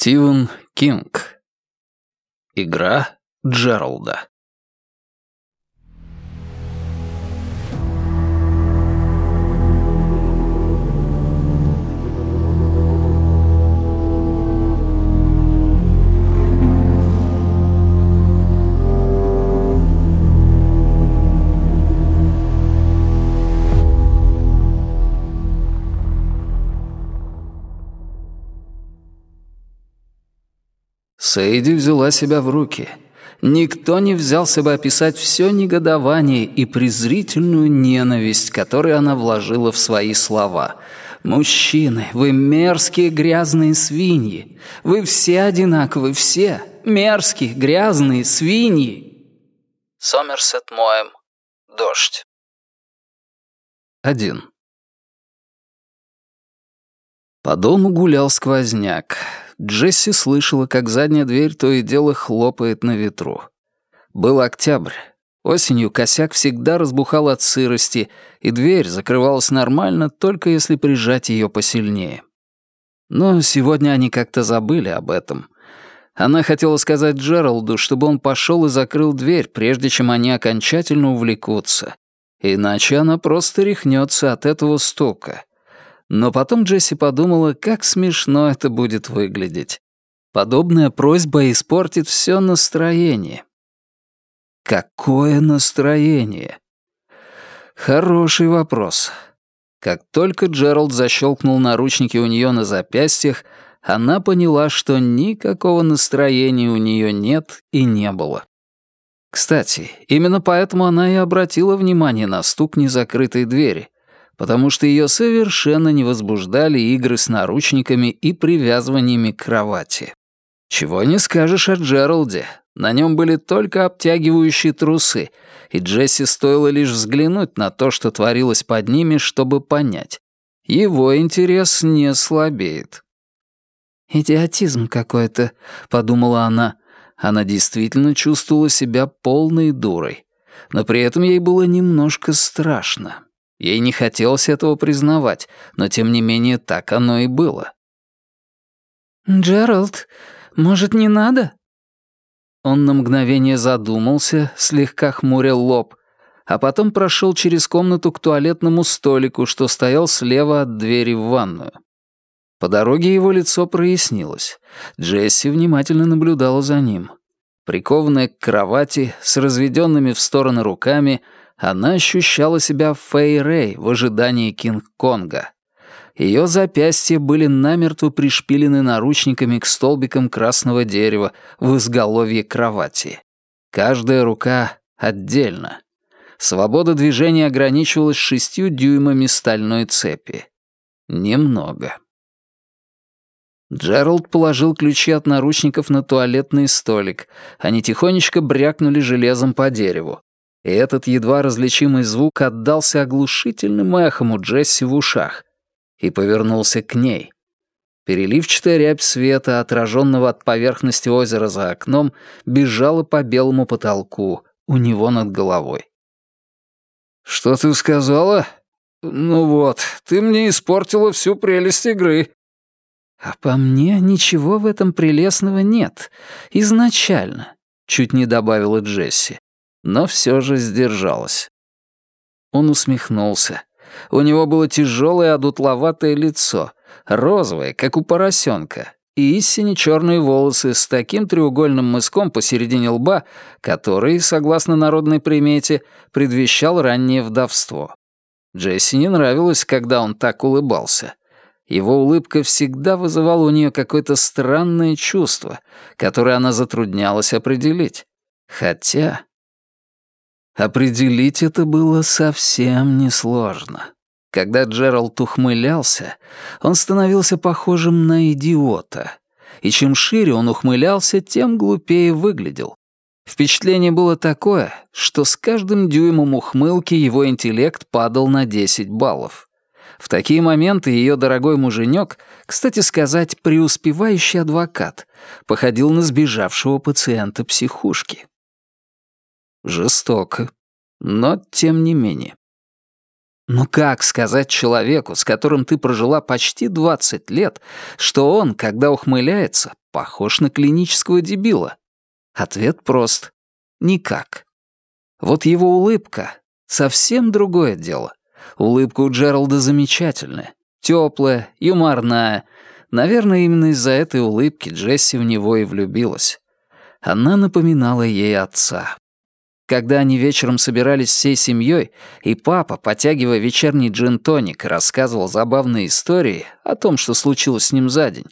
Стивен Кинг. Игра Джералда. Сейди взяла себя в руки. Никто не взялся бы описать все негодование и презрительную ненависть, которую она вложила в свои слова. «Мужчины, вы мерзкие грязные свиньи! Вы все одинаковы, все! Мерзкие грязные свиньи!» Сомерсет Моэм. Дождь. Один. По дому гулял сквозняк. Джесси слышала, как задняя дверь то и дело хлопает на ветру. Был октябрь. Осенью косяк всегда разбухал от сырости, и дверь закрывалась нормально, только если прижать ее посильнее. Но сегодня они как-то забыли об этом. Она хотела сказать Джералду, чтобы он пошел и закрыл дверь, прежде чем они окончательно увлекутся. Иначе она просто рехнется от этого стука. Но потом Джесси подумала, как смешно это будет выглядеть. Подобная просьба испортит все настроение. Какое настроение? Хороший вопрос. Как только Джеральд защелкнул наручники у нее на запястьях, она поняла, что никакого настроения у нее нет и не было. Кстати, именно поэтому она и обратила внимание на стук незакрытой двери — потому что ее совершенно не возбуждали игры с наручниками и привязываниями к кровати. Чего не скажешь о Джералде. На нем были только обтягивающие трусы, и Джесси стоило лишь взглянуть на то, что творилось под ними, чтобы понять. Его интерес не слабеет. «Идиотизм какой-то», — подумала она. Она действительно чувствовала себя полной дурой. Но при этом ей было немножко страшно. Ей не хотелось этого признавать, но тем не менее так оно и было. «Джеральд, может, не надо?» Он на мгновение задумался, слегка хмуря лоб, а потом прошел через комнату к туалетному столику, что стоял слева от двери в ванную. По дороге его лицо прояснилось. Джесси внимательно наблюдала за ним. Прикованная к кровати, с разведенными в стороны руками — она ощущала себя Фэй Рэй в ожидании Кинг-Конга. Ее запястья были намертво пришпилены наручниками к столбикам красного дерева в изголовье кровати. Каждая рука отдельно. Свобода движения ограничивалась шестью дюймами стальной цепи. Немного. Джеральд положил ключи от наручников на туалетный столик. Они тихонечко брякнули железом по дереву и этот едва различимый звук отдался оглушительным эхом у Джесси в ушах и повернулся к ней. Переливчатая рябь света, отраженного от поверхности озера за окном, бежала по белому потолку у него над головой. «Что ты сказала? Ну вот, ты мне испортила всю прелесть игры». «А по мне ничего в этом прелестного нет. Изначально», — чуть не добавила Джесси но все же сдержалась. Он усмехнулся. У него было тяжелое одутловатое лицо, розовое, как у поросенка, и истине черные волосы с таким треугольным мыском посередине лба, который, согласно народной примете, предвещал раннее вдовство. Джесси не нравилось, когда он так улыбался. Его улыбка всегда вызывала у нее какое-то странное чувство, которое она затруднялась определить. Хотя Определить это было совсем несложно. Когда Джеральд ухмылялся, он становился похожим на идиота. И чем шире он ухмылялся, тем глупее выглядел. Впечатление было такое, что с каждым дюймом ухмылки его интеллект падал на 10 баллов. В такие моменты ее дорогой муженек, кстати сказать, преуспевающий адвокат, походил на сбежавшего пациента психушки. Жестоко, но тем не менее. Ну как сказать человеку, с которым ты прожила почти 20 лет, что он, когда ухмыляется, похож на клинического дебила? Ответ прост. Никак. Вот его улыбка — совсем другое дело. Улыбка у Джералда замечательная, теплая, юморная. Наверное, именно из-за этой улыбки Джесси в него и влюбилась. Она напоминала ей отца. Когда они вечером собирались всей семьей, и папа, потягивая вечерний джин-тоник, рассказывал забавные истории о том, что случилось с ним за день,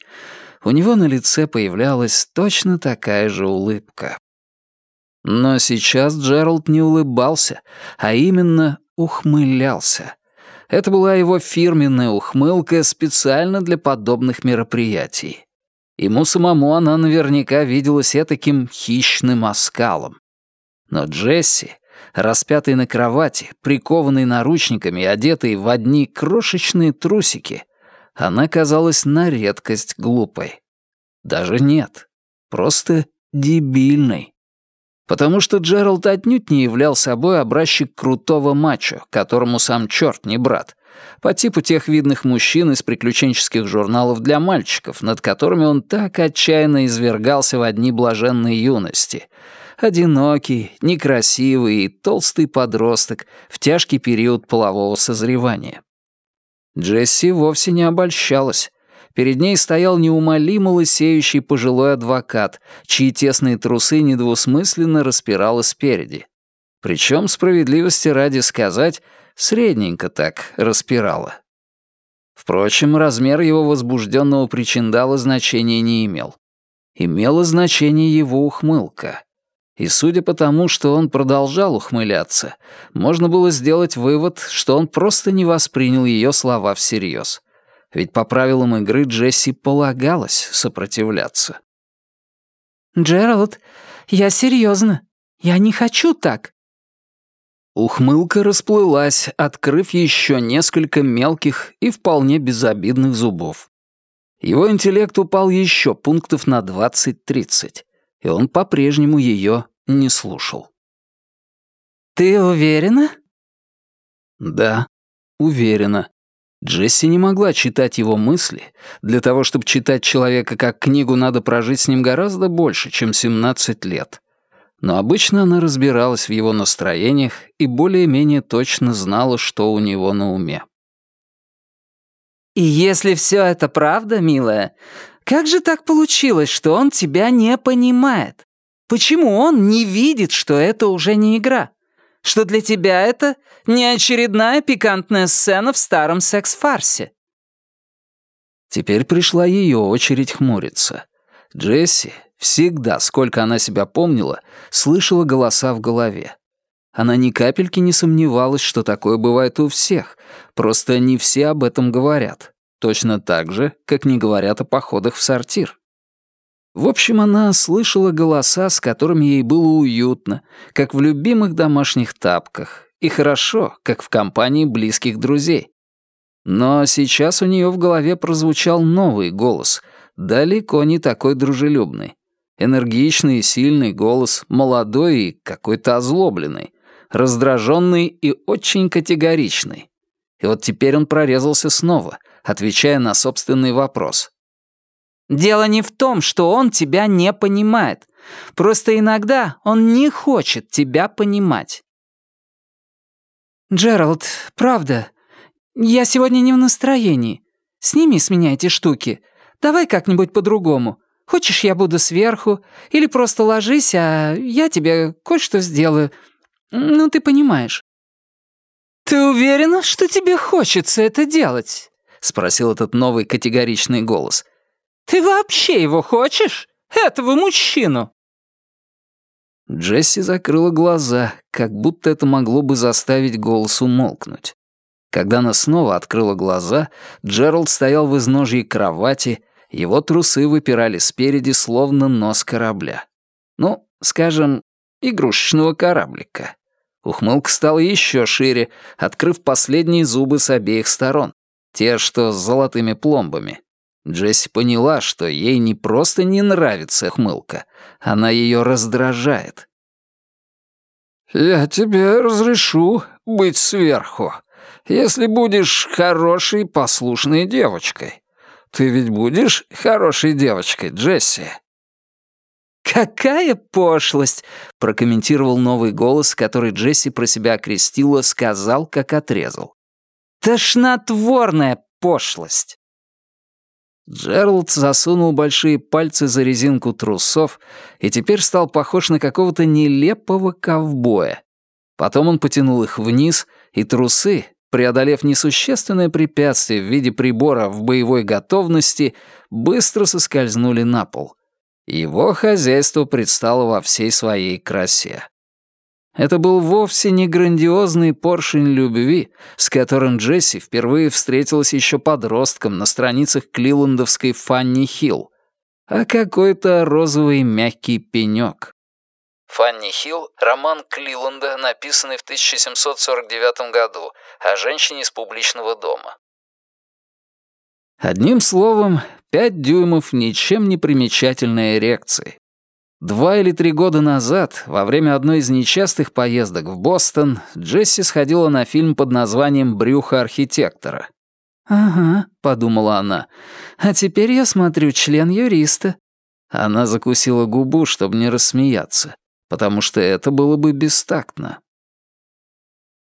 у него на лице появлялась точно такая же улыбка. Но сейчас Джеральд не улыбался, а именно ухмылялся. Это была его фирменная ухмылка специально для подобных мероприятий. Ему самому она наверняка виделась таким хищным оскалом. Но Джесси, распятый на кровати, прикованный наручниками и одетый в одни крошечные трусики, она казалась на редкость глупой. Даже нет, просто дебильной. Потому что Джеральд отнюдь не являл собой образчик крутого мачо, которому сам черт не брат, по типу тех видных мужчин из приключенческих журналов для мальчиков, над которыми он так отчаянно извергался в одни блаженные юности — одинокий, некрасивый и толстый подросток в тяжкий период полового созревания. Джесси вовсе не обольщалась. Перед ней стоял неумолимо лысеющий пожилой адвокат, чьи тесные трусы недвусмысленно распирало спереди. Причем, справедливости ради сказать, средненько так распирало. Впрочем, размер его возбужденного причиндала значения не имел. Имело значение его ухмылка. И судя по тому, что он продолжал ухмыляться, можно было сделать вывод, что он просто не воспринял ее слова всерьез. Ведь по правилам игры Джесси полагалось сопротивляться. «Джеральд, я серьезно. Я не хочу так». Ухмылка расплылась, открыв еще несколько мелких и вполне безобидных зубов. Его интеллект упал еще пунктов на 20-30 и он по-прежнему ее не слушал. «Ты уверена?» «Да, уверена». Джесси не могла читать его мысли. Для того, чтобы читать человека как книгу, надо прожить с ним гораздо больше, чем 17 лет. Но обычно она разбиралась в его настроениях и более-менее точно знала, что у него на уме. «И если все это правда, милая, как же так получилось, что он тебя не понимает? Почему он не видит, что это уже не игра? Что для тебя это не очередная пикантная сцена в старом секс-фарсе? Теперь пришла ее очередь хмуриться. Джесси всегда, сколько она себя помнила, слышала голоса в голове. Она ни капельки не сомневалась, что такое бывает у всех, просто не все об этом говорят. Точно так же, как не говорят о походах в сортир. В общем, она слышала голоса, с которыми ей было уютно, как в любимых домашних тапках, и хорошо, как в компании близких друзей. Но сейчас у нее в голове прозвучал новый голос, далеко не такой дружелюбный. Энергичный и сильный голос, молодой и какой-то озлобленный, раздраженный и очень категоричный. И вот теперь он прорезался снова, отвечая на собственный вопрос. «Дело не в том, что он тебя не понимает. Просто иногда он не хочет тебя понимать». «Джеральд, правда, я сегодня не в настроении. Сними с меня эти штуки. Давай как-нибудь по-другому. Хочешь, я буду сверху? Или просто ложись, а я тебе кое-что сделаю. Ну, ты понимаешь». «Ты уверена, что тебе хочется это делать?» — спросил этот новый категоричный голос. «Ты вообще его хочешь? Этого мужчину?» Джесси закрыла глаза, как будто это могло бы заставить голос умолкнуть. Когда она снова открыла глаза, Джеральд стоял в изножье кровати, его трусы выпирали спереди, словно нос корабля. Ну, скажем, игрушечного кораблика. Ухмылка стала еще шире, открыв последние зубы с обеих сторон. Те, что с золотыми пломбами. Джесси поняла, что ей не просто не нравится хмылка, она ее раздражает. «Я тебе разрешу быть сверху, если будешь хорошей послушной девочкой. Ты ведь будешь хорошей девочкой, Джесси?» «Какая пошлость!» — прокомментировал новый голос, который Джесси про себя окрестила, сказал, как отрезал. «Тошнотворная пошлость!» Джеральд засунул большие пальцы за резинку трусов и теперь стал похож на какого-то нелепого ковбоя. Потом он потянул их вниз, и трусы, преодолев несущественное препятствие в виде прибора в боевой готовности, быстро соскользнули на пол. Его хозяйство предстало во всей своей красе. Это был вовсе не грандиозный поршень любви, с которым Джесси впервые встретилась еще подростком на страницах клиландовской Фанни Хилл, а какой-то розовый мягкий пенек. Фанни Хилл — роман Клиланда, написанный в 1749 году, о женщине из публичного дома. Одним словом, пять дюймов ничем не примечательной эрекции. Два или три года назад, во время одной из нечастых поездок в Бостон, Джесси сходила на фильм под названием «Брюхо архитектора». «Ага», — подумала она, — «а теперь я смотрю член юриста». Она закусила губу, чтобы не рассмеяться, потому что это было бы бестактно.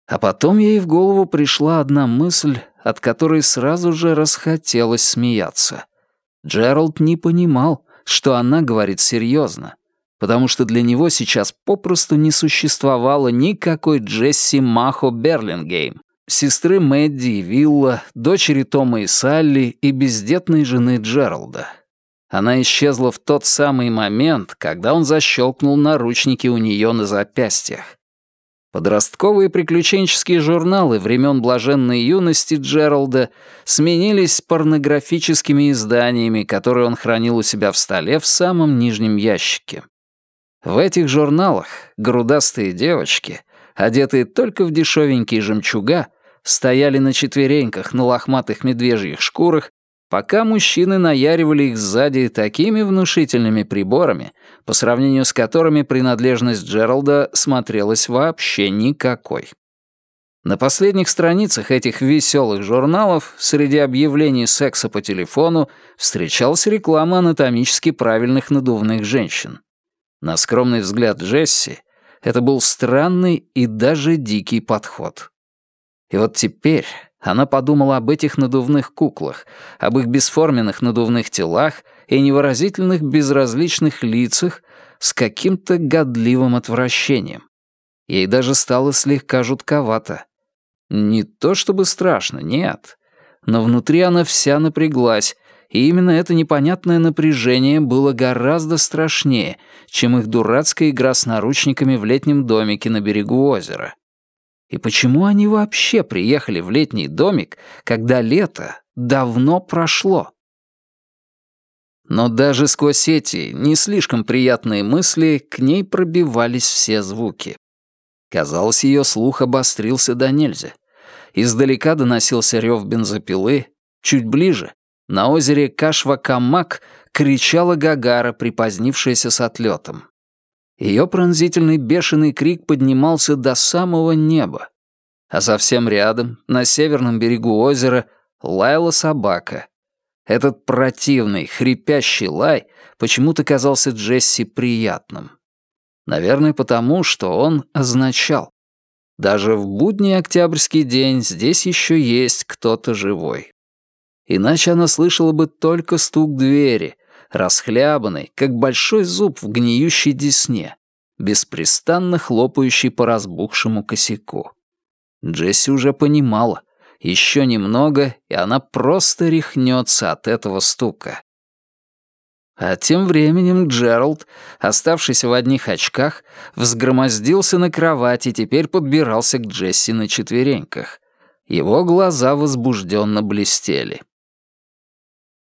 А потом ей в голову пришла одна мысль, от которой сразу же расхотелось смеяться. Джеральд не понимал, что она говорит серьезно, потому что для него сейчас попросту не существовало никакой Джесси Махо Берлингейм, сестры Мэдди и Вилла, дочери Тома и Салли и бездетной жены Джералда. Она исчезла в тот самый момент, когда он защелкнул наручники у нее на запястьях. Подростковые приключенческие журналы времен блаженной юности Джералда сменились порнографическими изданиями, которые он хранил у себя в столе в самом нижнем ящике. В этих журналах грудастые девочки, одетые только в дешевенькие жемчуга, стояли на четвереньках на лохматых медвежьих шкурах пока мужчины наяривали их сзади такими внушительными приборами, по сравнению с которыми принадлежность Джералда смотрелась вообще никакой. На последних страницах этих веселых журналов среди объявлений секса по телефону встречалась реклама анатомически правильных надувных женщин. На скромный взгляд Джесси это был странный и даже дикий подход. И вот теперь, она подумала об этих надувных куклах, об их бесформенных надувных телах и невыразительных безразличных лицах с каким-то годливым отвращением. Ей даже стало слегка жутковато. Не то чтобы страшно, нет. Но внутри она вся напряглась, и именно это непонятное напряжение было гораздо страшнее, чем их дурацкая игра с наручниками в летнем домике на берегу озера. И почему они вообще приехали в летний домик, когда лето давно прошло? Но даже сквозь эти не слишком приятные мысли к ней пробивались все звуки. Казалось, ее слух обострился до нельзя. Издалека доносился рев бензопилы, чуть ближе, на озере Кашва-Камак, кричала Гагара, припозднившаяся с отлетом. Ее пронзительный бешеный крик поднимался до самого неба. А совсем рядом, на северном берегу озера, лаяла собака. Этот противный, хрипящий лай почему-то казался Джесси приятным. Наверное, потому, что он означал. Даже в будний октябрьский день здесь еще есть кто-то живой. Иначе она слышала бы только стук двери, расхлябанный, как большой зуб в гниющей десне, беспрестанно хлопающий по разбухшему косяку. Джесси уже понимала, еще немного, и она просто рехнется от этого стука. А тем временем Джеральд, оставшийся в одних очках, взгромоздился на кровать и теперь подбирался к Джесси на четвереньках. Его глаза возбужденно блестели.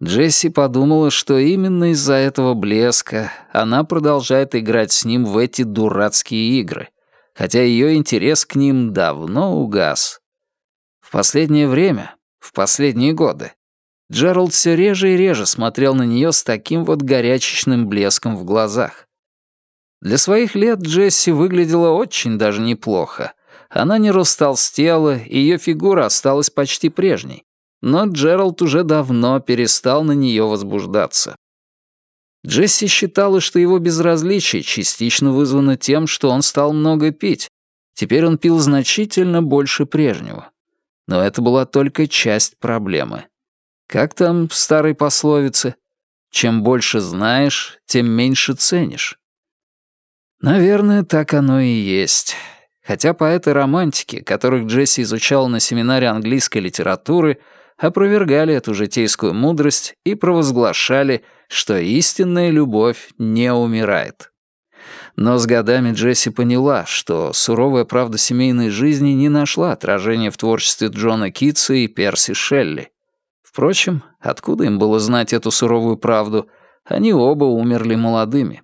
Джесси подумала, что именно из-за этого блеска она продолжает играть с ним в эти дурацкие игры, хотя ее интерес к ним давно угас. В последнее время, в последние годы, Джеральд все реже и реже смотрел на нее с таким вот горячечным блеском в глазах. Для своих лет Джесси выглядела очень даже неплохо. Она не растолстела, и ее фигура осталась почти прежней но Джеральд уже давно перестал на нее возбуждаться. Джесси считала, что его безразличие частично вызвано тем, что он стал много пить. Теперь он пил значительно больше прежнего. Но это была только часть проблемы. Как там в старой пословице? Чем больше знаешь, тем меньше ценишь. Наверное, так оно и есть. Хотя поэты романтики, которых Джесси изучал на семинаре английской литературы, опровергали эту житейскую мудрость и провозглашали, что истинная любовь не умирает. Но с годами Джесси поняла, что суровая правда семейной жизни не нашла отражения в творчестве Джона Китса и Перси Шелли. Впрочем, откуда им было знать эту суровую правду? Они оба умерли молодыми.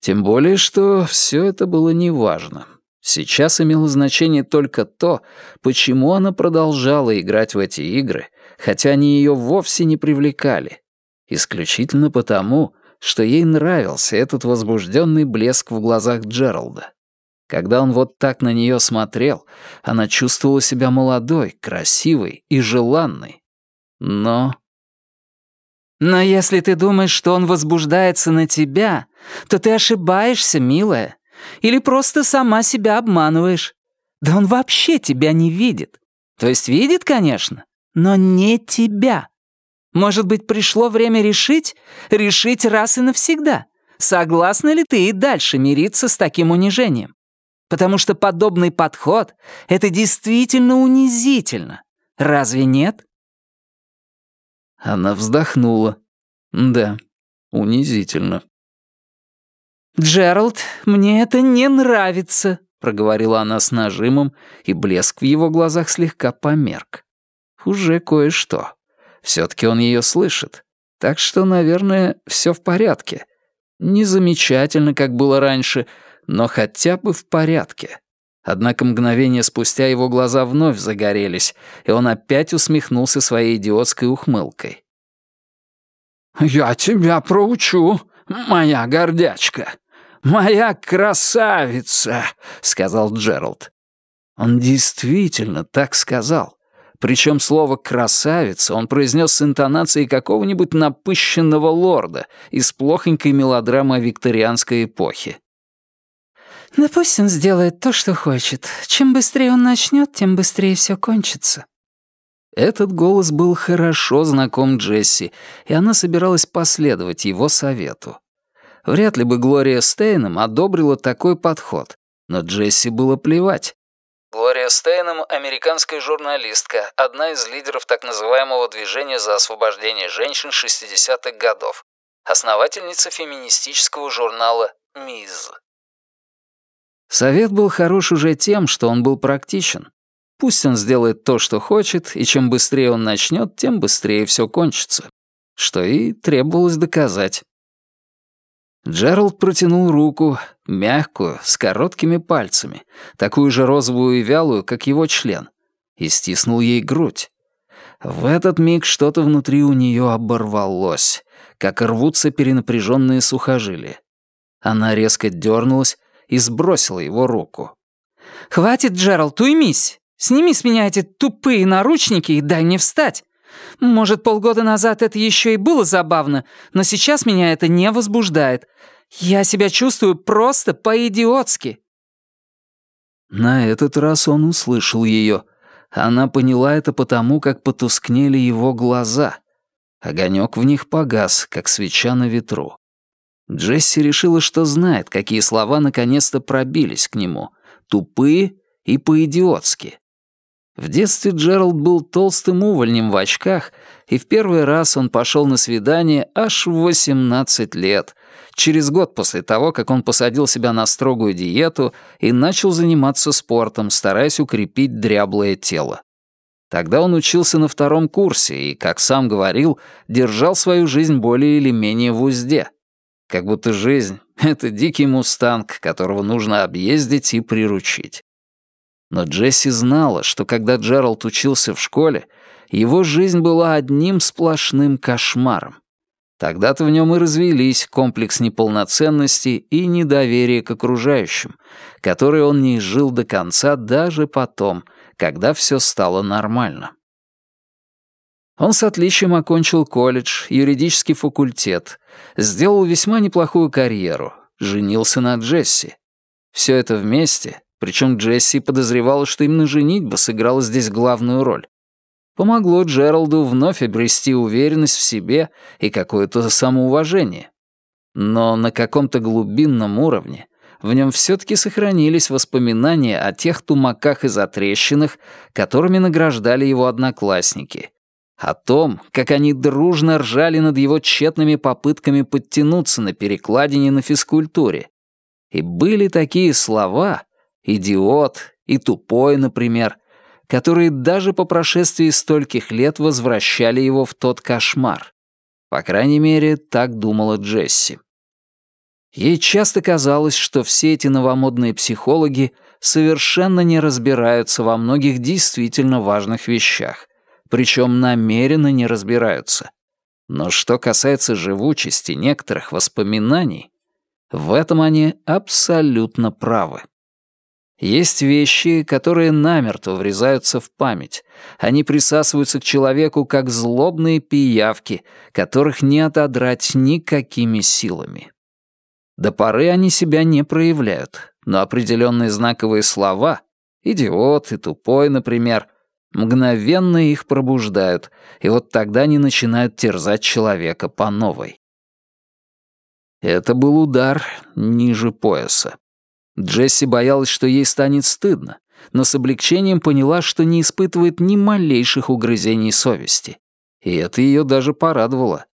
Тем более, что все это было неважно. Сейчас имело значение только то, почему она продолжала играть в эти игры, хотя они ее вовсе не привлекали. Исключительно потому, что ей нравился этот возбужденный блеск в глазах Джералда. Когда он вот так на нее смотрел, она чувствовала себя молодой, красивой и желанной. Но... «Но если ты думаешь, что он возбуждается на тебя, то ты ошибаешься, милая. Или просто сама себя обманываешь. Да он вообще тебя не видит. То есть видит, конечно, но не тебя. Может быть, пришло время решить? Решить раз и навсегда. Согласна ли ты и дальше мириться с таким унижением? Потому что подобный подход — это действительно унизительно. Разве нет? Она вздохнула. Да, унизительно. «Джеральд, мне это не нравится», — проговорила она с нажимом, и блеск в его глазах слегка померк. Уже кое-что. Все-таки он ее слышит. Так что, наверное, все в порядке. Не замечательно, как было раньше, но хотя бы в порядке. Однако мгновение спустя его глаза вновь загорелись, и он опять усмехнулся своей идиотской ухмылкой. «Я тебя проучу, моя гордячка. Моя красавица», — сказал Джеральд. Он действительно так сказал. Причем слово «красавица» он произнес с интонацией какого-нибудь напыщенного лорда из плохонькой мелодрамы о викторианской эпохе. «Да пусть он сделает то, что хочет. Чем быстрее он начнет, тем быстрее все кончится». Этот голос был хорошо знаком Джесси, и она собиралась последовать его совету. Вряд ли бы Глория Стейном одобрила такой подход, но Джесси было плевать. Глория Стейном — американская журналистка, одна из лидеров так называемого движения за освобождение женщин 60-х годов, основательница феминистического журнала «Миз». Совет был хорош уже тем, что он был практичен. Пусть он сделает то, что хочет, и чем быстрее он начнет, тем быстрее все кончится. Что и требовалось доказать. Джеральд протянул руку, мягкую, с короткими пальцами, такую же розовую и вялую, как его член, и стиснул ей грудь. В этот миг что-то внутри у нее оборвалось, как рвутся перенапряженные сухожилия. Она резко дернулась и сбросила его руку. «Хватит, Джеральд, уймись! Сними с меня эти тупые наручники и дай мне встать! Может, полгода назад это еще и было забавно, но сейчас меня это не возбуждает. Я себя чувствую просто по-идиотски». На этот раз он услышал ее. Она поняла это потому, как потускнели его глаза. Огонек в них погас, как свеча на ветру. Джесси решила, что знает, какие слова наконец-то пробились к нему. Тупые и по-идиотски. В детстве Джеральд был толстым увольнем в очках, и в первый раз он пошел на свидание аж в 18 лет, через год после того, как он посадил себя на строгую диету и начал заниматься спортом, стараясь укрепить дряблое тело. Тогда он учился на втором курсе и, как сам говорил, держал свою жизнь более или менее в узде. Как будто жизнь — это дикий мустанг, которого нужно объездить и приручить. Но Джесси знала, что когда Джеральд учился в школе, его жизнь была одним сплошным кошмаром. Тогда-то в нем и развелись комплекс неполноценности и недоверие к окружающим, который он не изжил до конца даже потом, когда все стало нормально. Он с отличием окончил колледж, юридический факультет, сделал весьма неплохую карьеру, женился на Джесси. Все это вместе, причем Джесси подозревала, что именно женитьба сыграла здесь главную роль. Помогло Джералду вновь обрести уверенность в себе и какое-то самоуважение. Но на каком-то глубинном уровне в нем все-таки сохранились воспоминания о тех тумаках и затрещинах, которыми награждали его одноклассники, о том, как они дружно ржали над его тщетными попытками подтянуться на перекладине на физкультуре. И были такие слова «идиот» и «тупой», например, которые даже по прошествии стольких лет возвращали его в тот кошмар. По крайней мере, так думала Джесси. Ей часто казалось, что все эти новомодные психологи совершенно не разбираются во многих действительно важных вещах, причем намеренно не разбираются. Но что касается живучести некоторых воспоминаний, в этом они абсолютно правы. Есть вещи, которые намертво врезаются в память. Они присасываются к человеку, как злобные пиявки, которых не отодрать никакими силами. До поры они себя не проявляют, но определенные знаковые слова «идиот» и «тупой», например, мгновенно их пробуждают, и вот тогда они начинают терзать человека по новой. Это был удар ниже пояса. Джесси боялась, что ей станет стыдно, но с облегчением поняла, что не испытывает ни малейших угрызений совести. И это ее даже порадовало.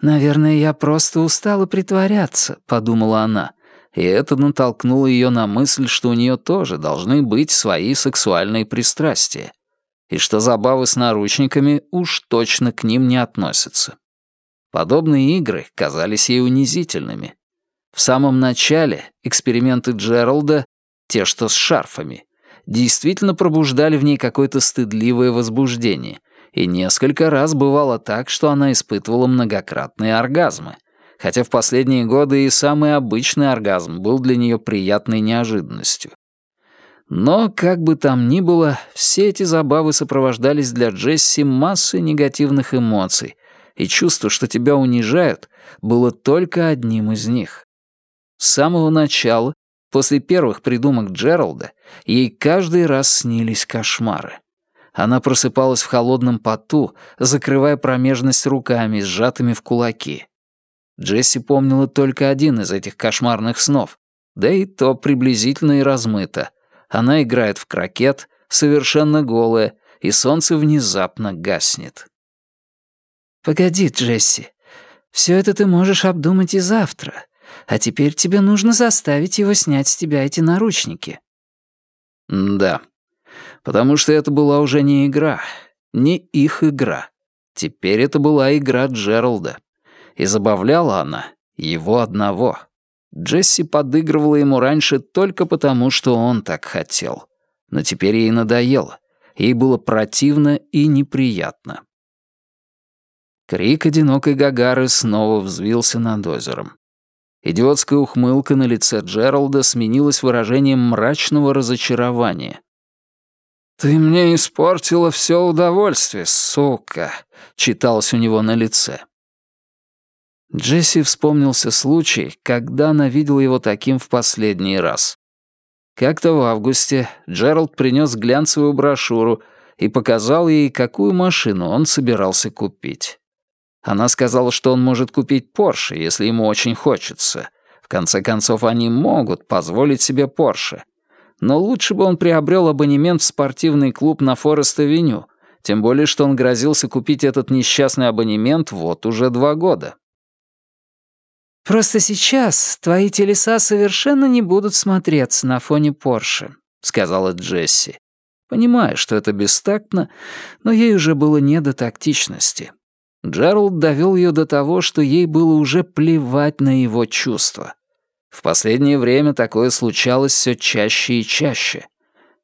«Наверное, я просто устала притворяться», — подумала она. И это натолкнуло ее на мысль, что у нее тоже должны быть свои сексуальные пристрастия. И что забавы с наручниками уж точно к ним не относятся. Подобные игры казались ей унизительными. В самом начале эксперименты Джералда, те, что с шарфами, действительно пробуждали в ней какое-то стыдливое возбуждение — и несколько раз бывало так, что она испытывала многократные оргазмы, хотя в последние годы и самый обычный оргазм был для нее приятной неожиданностью. Но, как бы там ни было, все эти забавы сопровождались для Джесси массой негативных эмоций, и чувство, что тебя унижают, было только одним из них. С самого начала, после первых придумок Джералда, ей каждый раз снились кошмары. Она просыпалась в холодном поту, закрывая промежность руками, сжатыми в кулаки. Джесси помнила только один из этих кошмарных снов, да и то приблизительно и размыто. Она играет в крокет, совершенно голая, и солнце внезапно гаснет. «Погоди, Джесси, все это ты можешь обдумать и завтра, а теперь тебе нужно заставить его снять с тебя эти наручники». «Да», потому что это была уже не игра, не их игра. Теперь это была игра Джералда. И забавляла она его одного. Джесси подыгрывала ему раньше только потому, что он так хотел. Но теперь ей надоело. Ей было противно и неприятно. Крик одинокой Гагары снова взвился над озером. Идиотская ухмылка на лице Джералда сменилась выражением мрачного разочарования. «Ты мне испортила все удовольствие, сука», — читалось у него на лице. Джесси вспомнился случай, когда она видела его таким в последний раз. Как-то в августе Джеральд принес глянцевую брошюру и показал ей, какую машину он собирался купить. Она сказала, что он может купить Порше, если ему очень хочется. В конце концов, они могут позволить себе Порше но лучше бы он приобрел абонемент в спортивный клуб на Форест-авеню, тем более что он грозился купить этот несчастный абонемент вот уже два года. «Просто сейчас твои телеса совершенно не будут смотреться на фоне Порше», — сказала Джесси. Понимая, что это бестактно, но ей уже было не до тактичности. Джеральд довел ее до того, что ей было уже плевать на его чувства. В последнее время такое случалось все чаще и чаще.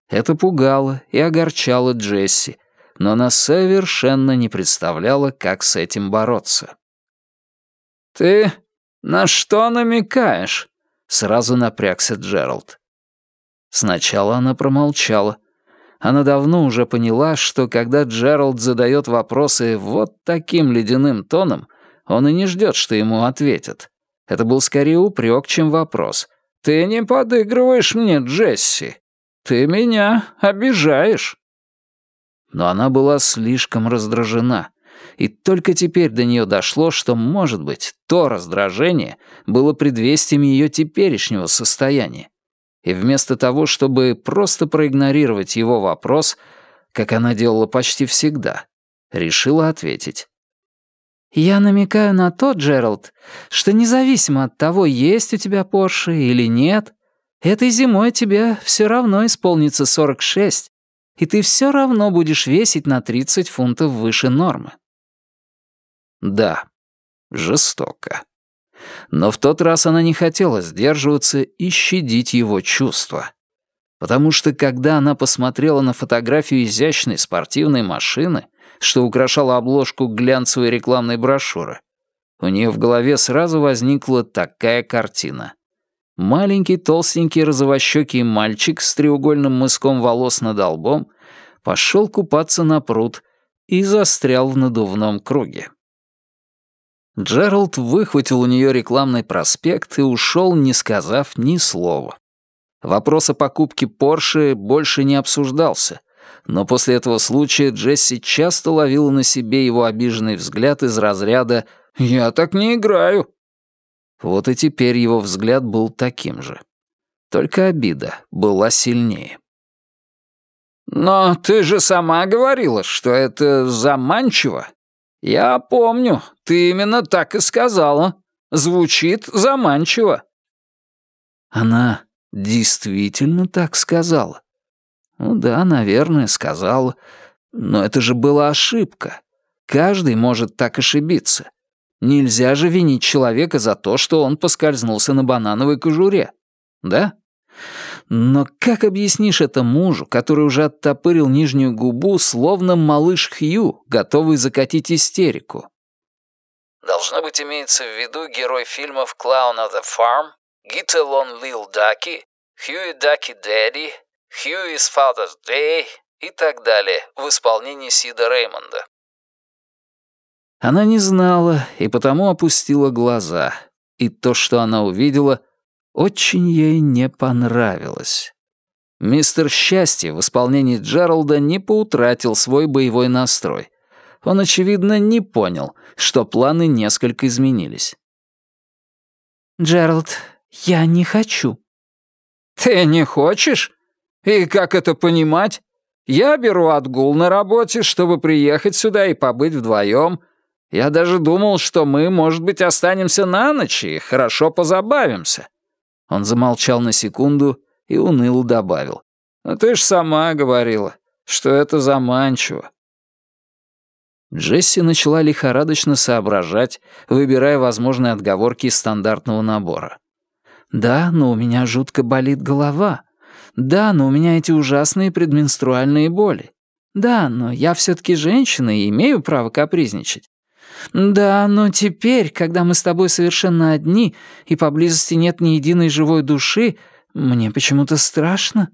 Это пугало и огорчало Джесси, но она совершенно не представляла, как с этим бороться. «Ты на что намекаешь?» — сразу напрягся Джеральд. Сначала она промолчала. Она давно уже поняла, что когда Джеральд задает вопросы вот таким ледяным тоном, он и не ждет, что ему ответят. Это был скорее упрек, чем вопрос. «Ты не подыгрываешь мне, Джесси. Ты меня обижаешь». Но она была слишком раздражена. И только теперь до нее дошло, что, может быть, то раздражение было предвестием ее теперешнего состояния и вместо того, чтобы просто проигнорировать его вопрос, как она делала почти всегда, решила ответить. «Я намекаю на то, Джеральд, что независимо от того, есть у тебя Порше или нет, этой зимой тебе все равно исполнится 46, и ты все равно будешь весить на 30 фунтов выше нормы». Да, жестоко. Но в тот раз она не хотела сдерживаться и щадить его чувства. Потому что когда она посмотрела на фотографию изящной спортивной машины, что украшала обложку глянцевой рекламной брошюры, у нее в голове сразу возникла такая картина. Маленький толстенький розовощекий мальчик с треугольным мыском волос над лбом пошел купаться на пруд и застрял в надувном круге. Джеральд выхватил у нее рекламный проспект и ушел, не сказав ни слова. Вопрос о покупке Порше больше не обсуждался, но после этого случая Джесси часто ловила на себе его обиженный взгляд из разряда «Я так не играю». Вот и теперь его взгляд был таким же. Только обида была сильнее. «Но ты же сама говорила, что это заманчиво», «Я помню, ты именно так и сказала. Звучит заманчиво». Она действительно так сказала. Ну да, наверное, сказала. Но это же была ошибка. Каждый может так ошибиться. Нельзя же винить человека за то, что он поскользнулся на банановой кожуре. Да? Но как объяснишь это мужу, который уже оттопырил нижнюю губу, словно малыш Хью, готовый закатить истерику? Должно быть, имеется в виду герой фильмов «Clown of the Farm», «Get Along Lil Ducky», «Huey Ducky Daddy», «Huey's Father's Day» и так далее в исполнении Сида Реймонда. Она не знала и потому опустила глаза, и то, что она увидела, очень ей не понравилось. Мистер Счастье в исполнении Джералда не поутратил свой боевой настрой. Он, очевидно, не понял, что планы несколько изменились. «Джеральд, я не хочу». «Ты не хочешь? И как это понимать? Я беру отгул на работе, чтобы приехать сюда и побыть вдвоем. Я даже думал, что мы, может быть, останемся на ночь и хорошо позабавимся. Он замолчал на секунду и уныло добавил. «Ну ты ж сама говорила, что это заманчиво». Джесси начала лихорадочно соображать, выбирая возможные отговорки из стандартного набора. «Да, но у меня жутко болит голова. Да, но у меня эти ужасные предменструальные боли. Да, но я все таки женщина и имею право капризничать. «Да, но теперь, когда мы с тобой совершенно одни, и поблизости нет ни единой живой души, мне почему-то страшно.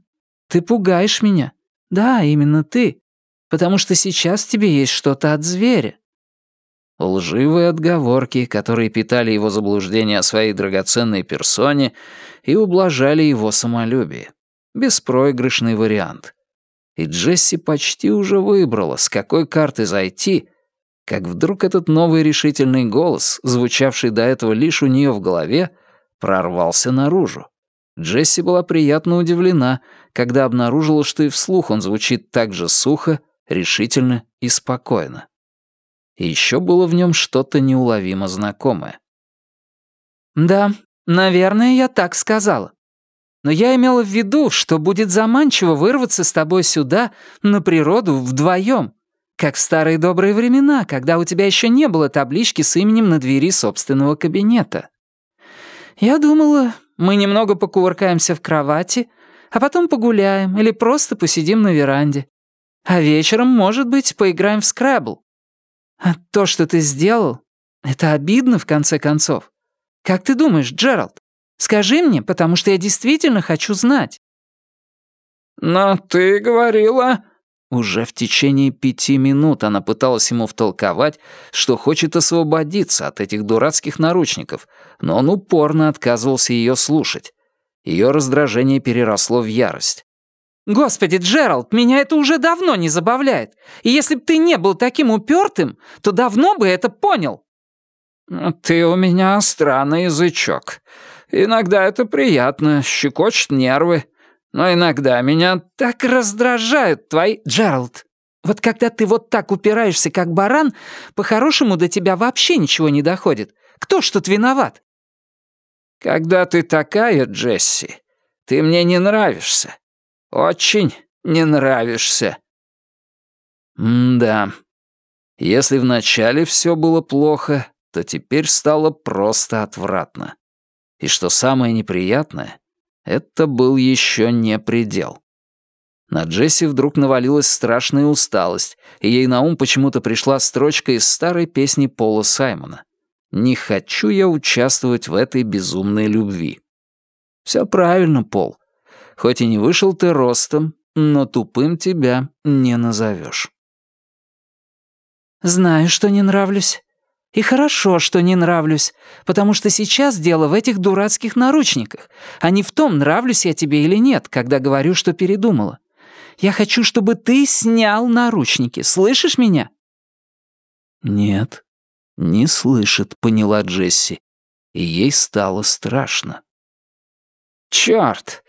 Ты пугаешь меня. Да, именно ты. Потому что сейчас тебе есть что-то от зверя». Лживые отговорки, которые питали его заблуждение о своей драгоценной персоне и ублажали его самолюбие. Беспроигрышный вариант. И Джесси почти уже выбрала, с какой карты зайти — как вдруг этот новый решительный голос, звучавший до этого лишь у нее в голове, прорвался наружу. Джесси была приятно удивлена, когда обнаружила, что и вслух он звучит так же сухо, решительно и спокойно. И еще было в нем что-то неуловимо знакомое. «Да, наверное, я так сказала. Но я имела в виду, что будет заманчиво вырваться с тобой сюда, на природу, вдвоем. Как в старые добрые времена, когда у тебя еще не было таблички с именем на двери собственного кабинета. Я думала, мы немного покувыркаемся в кровати, а потом погуляем или просто посидим на веранде. А вечером, может быть, поиграем в скрабл. А то, что ты сделал, это обидно, в конце концов. Как ты думаешь, Джеральд? Скажи мне, потому что я действительно хочу знать. «Но ты говорила...» Уже в течение пяти минут она пыталась ему втолковать, что хочет освободиться от этих дурацких наручников, но он упорно отказывался ее слушать. Ее раздражение переросло в ярость. «Господи, Джеральд, меня это уже давно не забавляет. И если бы ты не был таким упертым, то давно бы это понял». «Ты у меня странный язычок. Иногда это приятно, щекочет нервы. Но иногда меня так раздражают твои...» «Джеральд, вот когда ты вот так упираешься, как баран, по-хорошему до тебя вообще ничего не доходит. Кто ж тут виноват?» «Когда ты такая, Джесси, ты мне не нравишься. Очень не нравишься». М-да. Если вначале все было плохо, то теперь стало просто отвратно. И что самое неприятное, это был еще не предел. На Джесси вдруг навалилась страшная усталость, и ей на ум почему-то пришла строчка из старой песни Пола Саймона. «Не хочу я участвовать в этой безумной любви». Все правильно, Пол. Хоть и не вышел ты ростом, но тупым тебя не назовешь. «Знаю, что не нравлюсь. И хорошо, что не нравлюсь, потому что сейчас дело в этих дурацких наручниках, а не в том, нравлюсь я тебе или нет, когда говорю, что передумала. Я хочу, чтобы ты снял наручники. Слышишь меня?» «Нет, не слышит», — поняла Джесси. И ей стало страшно. «Чёрт!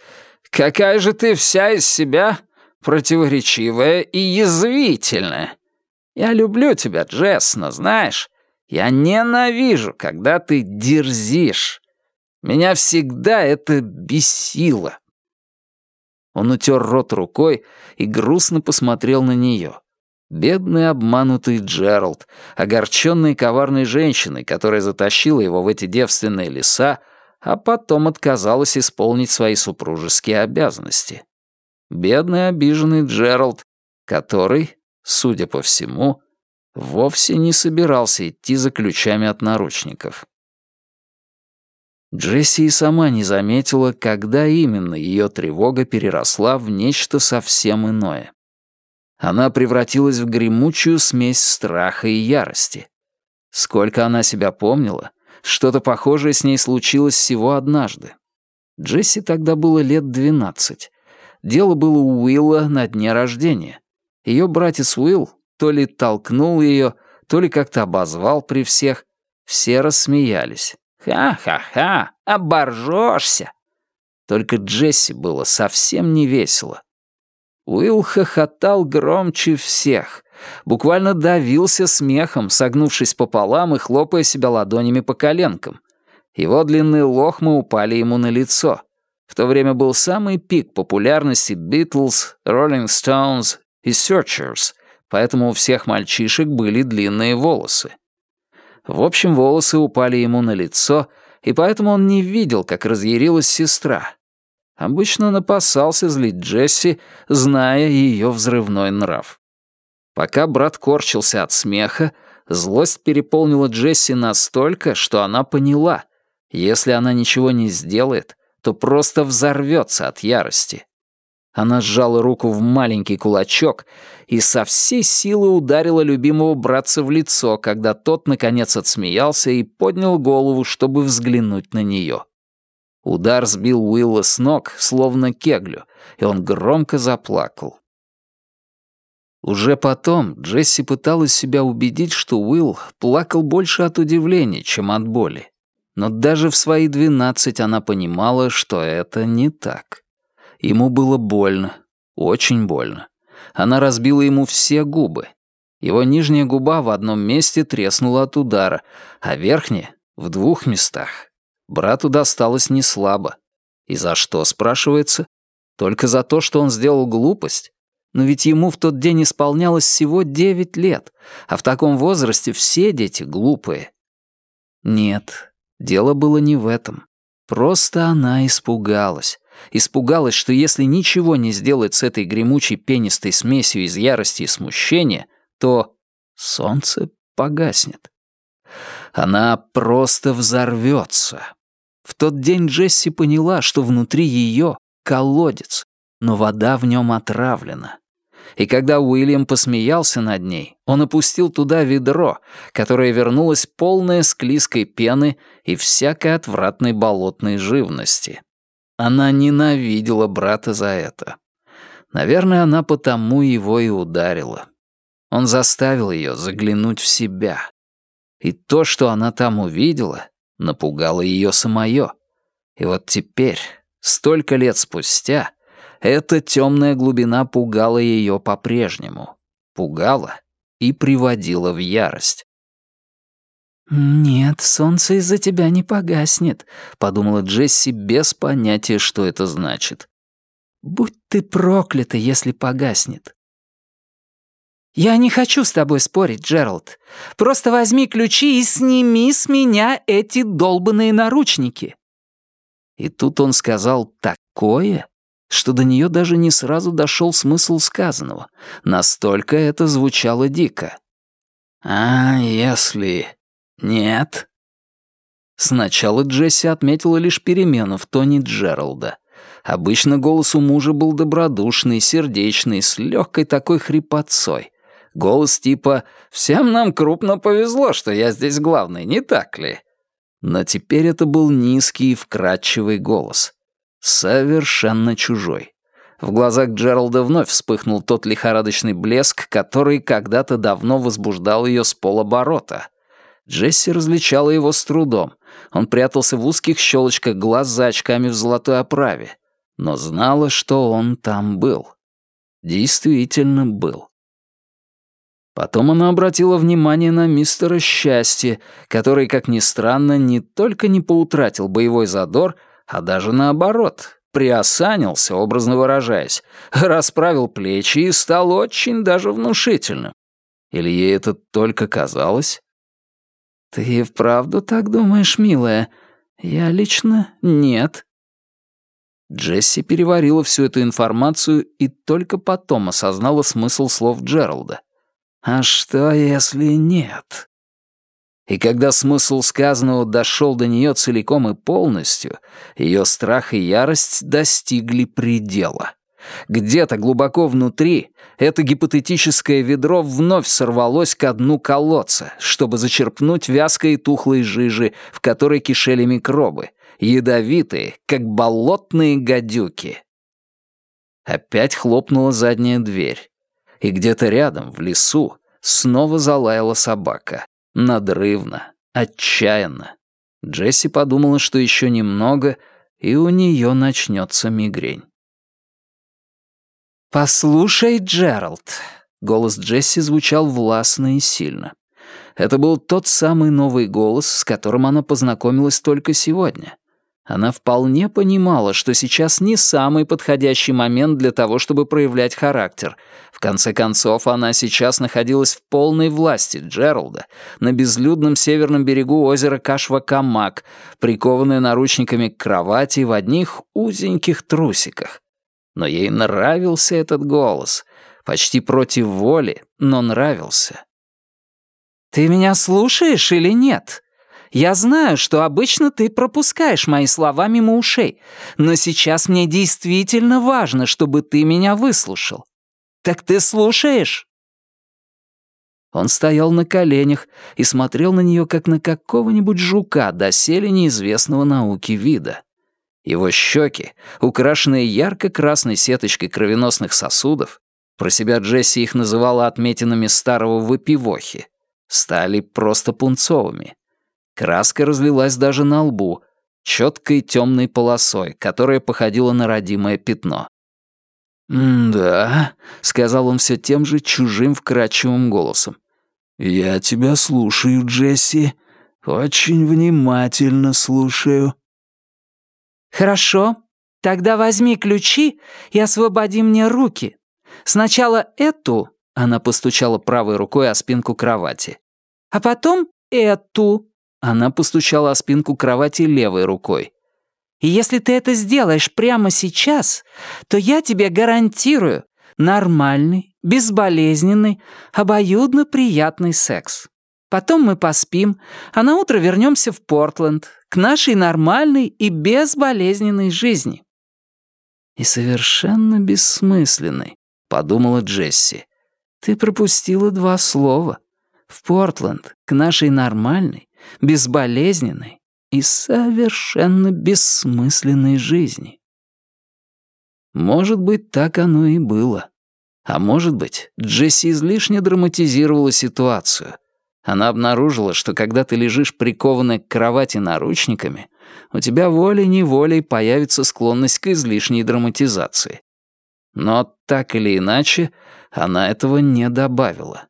Какая же ты вся из себя противоречивая и язвительная! Я люблю тебя, Джесс, но знаешь, я ненавижу, когда ты дерзишь. Меня всегда это бесило». Он утер рот рукой и грустно посмотрел на нее. Бедный обманутый Джеральд, огорченный коварной женщиной, которая затащила его в эти девственные леса, а потом отказалась исполнить свои супружеские обязанности. Бедный обиженный Джеральд, который, судя по всему, вовсе не собирался идти за ключами от наручников. Джесси и сама не заметила, когда именно ее тревога переросла в нечто совсем иное. Она превратилась в гремучую смесь страха и ярости. Сколько она себя помнила, что-то похожее с ней случилось всего однажды. Джесси тогда было лет двенадцать. Дело было у Уилла на дне рождения. Ее братец Уилл то ли толкнул ее, то ли как-то обозвал при всех. Все рассмеялись. «Ха-ха-ха, оборжешься!» Только Джесси было совсем не весело. Уилл хохотал громче всех, буквально давился смехом, согнувшись пополам и хлопая себя ладонями по коленкам. Его длинные лохмы упали ему на лицо. В то время был самый пик популярности Beatles, Rolling Stones и Searchers, поэтому у всех мальчишек были длинные волосы. В общем, волосы упали ему на лицо, и поэтому он не видел, как разъярилась сестра. Обычно он опасался злить Джесси, зная ее взрывной нрав. Пока брат корчился от смеха, злость переполнила Джесси настолько, что она поняла, если она ничего не сделает, то просто взорвется от ярости. Она сжала руку в маленький кулачок и со всей силы ударила любимого братца в лицо, когда тот, наконец, отсмеялся и поднял голову, чтобы взглянуть на нее. Удар сбил Уилла с ног, словно кеглю, и он громко заплакал. Уже потом Джесси пыталась себя убедить, что Уилл плакал больше от удивления, чем от боли. Но даже в свои двенадцать она понимала, что это не так. Ему было больно, очень больно. Она разбила ему все губы. Его нижняя губа в одном месте треснула от удара, а верхняя — в двух местах. Брату досталось не слабо. И за что, спрашивается? Только за то, что он сделал глупость? Но ведь ему в тот день исполнялось всего девять лет, а в таком возрасте все дети глупые. Нет, дело было не в этом. Просто она испугалась. Испугалась, что если ничего не сделает с этой гремучей пенистой смесью из ярости и смущения, то солнце погаснет. Она просто взорвется. В тот день Джесси поняла, что внутри ее колодец, но вода в нем отравлена. И когда Уильям посмеялся над ней, он опустил туда ведро, которое вернулось полное склизкой пены и всякой отвратной болотной живности. Она ненавидела брата за это. Наверное, она потому его и ударила. Он заставил ее заглянуть в себя. И то, что она там увидела, напугало ее самое. И вот теперь, столько лет спустя, эта темная глубина пугала ее по-прежнему. Пугала и приводила в ярость. «Нет, солнце из-за тебя не погаснет», — подумала Джесси без понятия, что это значит. Будь ты проклята, если погаснет. «Я не хочу с тобой спорить, Джеральд. Просто возьми ключи и сними с меня эти долбанные наручники». И тут он сказал такое, что до нее даже не сразу дошел смысл сказанного. Настолько это звучало дико. «А если нет?» Сначала Джесси отметила лишь перемену в тоне Джералда. Обычно голос у мужа был добродушный, сердечный, с легкой такой хрипотцой. Голос типа «Всем нам крупно повезло, что я здесь главный, не так ли?» Но теперь это был низкий и вкрадчивый голос. Совершенно чужой. В глазах Джералда вновь вспыхнул тот лихорадочный блеск, который когда-то давно возбуждал ее с полоборота. Джесси различала его с трудом. Он прятался в узких щелочках глаз за очками в золотой оправе но знала, что он там был. Действительно был. Потом она обратила внимание на мистера Счастье, который, как ни странно, не только не поутратил боевой задор, а даже наоборот, приосанился, образно выражаясь, расправил плечи и стал очень даже внушительным. Или ей это только казалось? «Ты вправду так думаешь, милая? Я лично нет», Джесси переварила всю эту информацию и только потом осознала смысл слов Джералда. «А что, если нет?» И когда смысл сказанного дошел до нее целиком и полностью, ее страх и ярость достигли предела. Где-то глубоко внутри это гипотетическое ведро вновь сорвалось ко дну колодца, чтобы зачерпнуть вязкой и тухлой жижи, в которой кишели микробы, ядовитые, как болотные гадюки. Опять хлопнула задняя дверь. И где-то рядом, в лесу, снова залаяла собака. Надрывно, отчаянно. Джесси подумала, что еще немного, и у нее начнется мигрень. «Послушай, Джеральд», — голос Джесси звучал властно и сильно. Это был тот самый новый голос, с которым она познакомилась только сегодня. Она вполне понимала, что сейчас не самый подходящий момент для того, чтобы проявлять характер. В конце концов, она сейчас находилась в полной власти Джералда на безлюдном северном берегу озера Кашва-Камак, прикованная наручниками к кровати в одних узеньких трусиках. Но ей нравился этот голос. Почти против воли, но нравился. «Ты меня слушаешь или нет?» Я знаю, что обычно ты пропускаешь мои слова мимо ушей, но сейчас мне действительно важно, чтобы ты меня выслушал. Так ты слушаешь?» Он стоял на коленях и смотрел на нее, как на какого-нибудь жука, доселе неизвестного науке вида. Его щеки, украшенные ярко-красной сеточкой кровеносных сосудов, про себя Джесси их называла отметинами старого выпивохи, стали просто пунцовыми. Краска разлилась даже на лбу, четкой темной полосой, которая походила на родимое пятно. «Да», — сказал он все тем же чужим вкрадчивым голосом. «Я тебя слушаю, Джесси. Очень внимательно слушаю». «Хорошо. Тогда возьми ключи и освободи мне руки. Сначала эту...» — она постучала правой рукой о спинку кровати. «А потом эту...» Она постучала о спинку кровати левой рукой. «И если ты это сделаешь прямо сейчас, то я тебе гарантирую нормальный, безболезненный, обоюдно приятный секс. Потом мы поспим, а на утро вернемся в Портленд, к нашей нормальной и безболезненной жизни». И совершенно бессмысленной, подумала Джесси. Ты пропустила два слова. В Портленд, к нашей нормальной, безболезненной и совершенно бессмысленной жизни. Может быть, так оно и было. А может быть, Джесси излишне драматизировала ситуацию. Она обнаружила, что когда ты лежишь прикованной к кровати наручниками, у тебя волей-неволей появится склонность к излишней драматизации. Но так или иначе, она этого не добавила.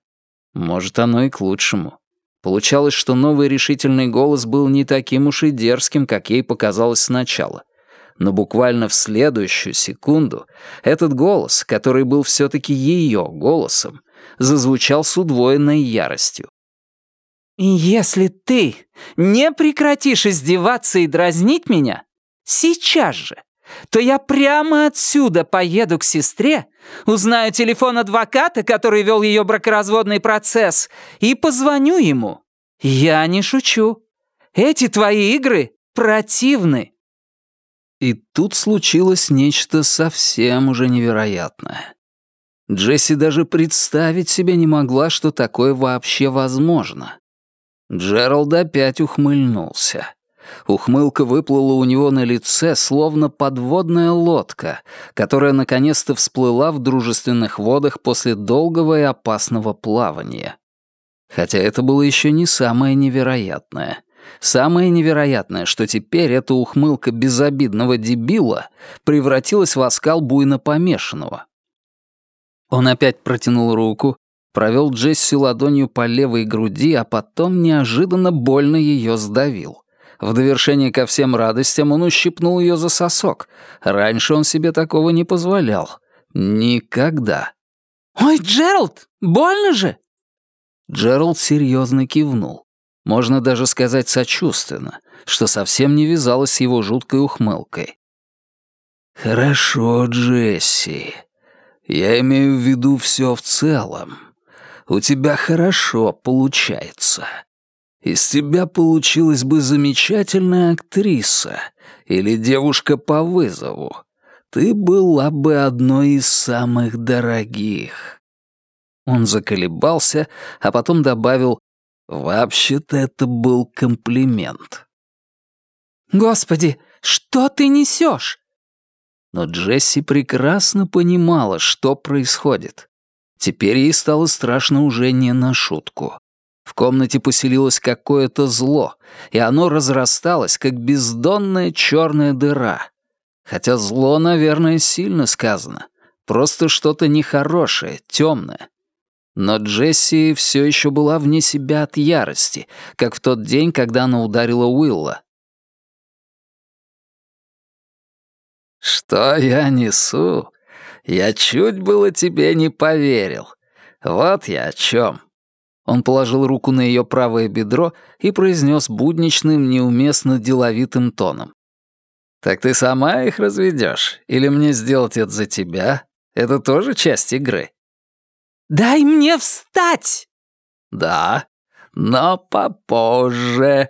Может, оно и к лучшему. Получалось, что новый решительный голос был не таким уж и дерзким, как ей показалось сначала. Но буквально в следующую секунду этот голос, который был все-таки ее голосом, зазвучал с удвоенной яростью. «Если ты не прекратишь издеваться и дразнить меня, сейчас же, то я прямо отсюда поеду к сестре, узнаю телефон адвоката, который вел ее бракоразводный процесс, и позвоню ему. Я не шучу. Эти твои игры противны». И тут случилось нечто совсем уже невероятное. Джесси даже представить себе не могла, что такое вообще возможно. Джеральд опять ухмыльнулся. Ухмылка выплыла у него на лице, словно подводная лодка, которая наконец-то всплыла в дружественных водах после долгого и опасного плавания. Хотя это было еще не самое невероятное. Самое невероятное, что теперь эта ухмылка безобидного дебила превратилась в оскал буйно помешанного. Он опять протянул руку, провел Джесси ладонью по левой груди, а потом неожиданно больно ее сдавил. В довершение ко всем радостям он ущипнул ее за сосок. Раньше он себе такого не позволял. Никогда. «Ой, Джеральд, больно же!» Джеральд серьезно кивнул. Можно даже сказать сочувственно, что совсем не вязалось с его жуткой ухмылкой. «Хорошо, Джесси. Я имею в виду все в целом у тебя хорошо получается. Из тебя получилась бы замечательная актриса или девушка по вызову. Ты была бы одной из самых дорогих». Он заколебался, а потом добавил, «Вообще-то это был комплимент». «Господи, что ты несешь?» Но Джесси прекрасно понимала, что происходит. Теперь ей стало страшно уже не на шутку. В комнате поселилось какое-то зло, и оно разрасталось, как бездонная черная дыра. Хотя зло, наверное, сильно сказано. Просто что-то нехорошее, темное. Но Джесси все еще была вне себя от ярости, как в тот день, когда она ударила Уилла. «Что я несу?» Я чуть было тебе не поверил. Вот я о чем. Он положил руку на ее правое бедро и произнес будничным, неуместно деловитым тоном. «Так ты сама их разведешь? Или мне сделать это за тебя? Это тоже часть игры?» «Дай мне встать!» «Да, но попозже».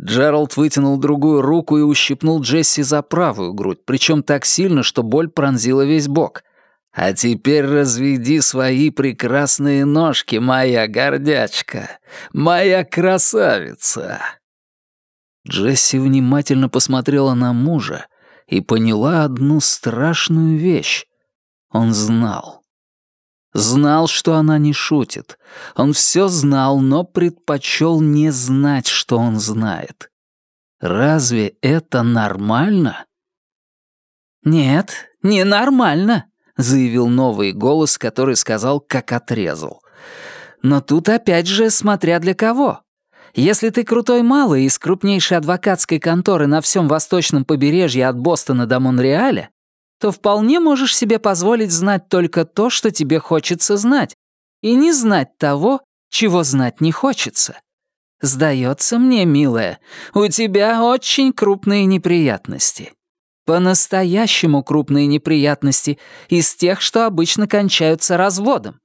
Джеральд вытянул другую руку и ущипнул Джесси за правую грудь, причем так сильно, что боль пронзила весь бок. А теперь разведи свои прекрасные ножки, моя гордячка, моя красавица. Джесси внимательно посмотрела на мужа и поняла одну страшную вещь. Он знал. Знал, что она не шутит. Он все знал, но предпочел не знать, что он знает. Разве это нормально? Нет, не нормально, — заявил новый голос, который сказал, как отрезал. «Но тут опять же, смотря для кого. Если ты крутой малый из крупнейшей адвокатской конторы на всем восточном побережье от Бостона до Монреаля, то вполне можешь себе позволить знать только то, что тебе хочется знать, и не знать того, чего знать не хочется. Сдается мне, милая, у тебя очень крупные неприятности. По-настоящему крупные неприятности из тех, что обычно кончаются разводом.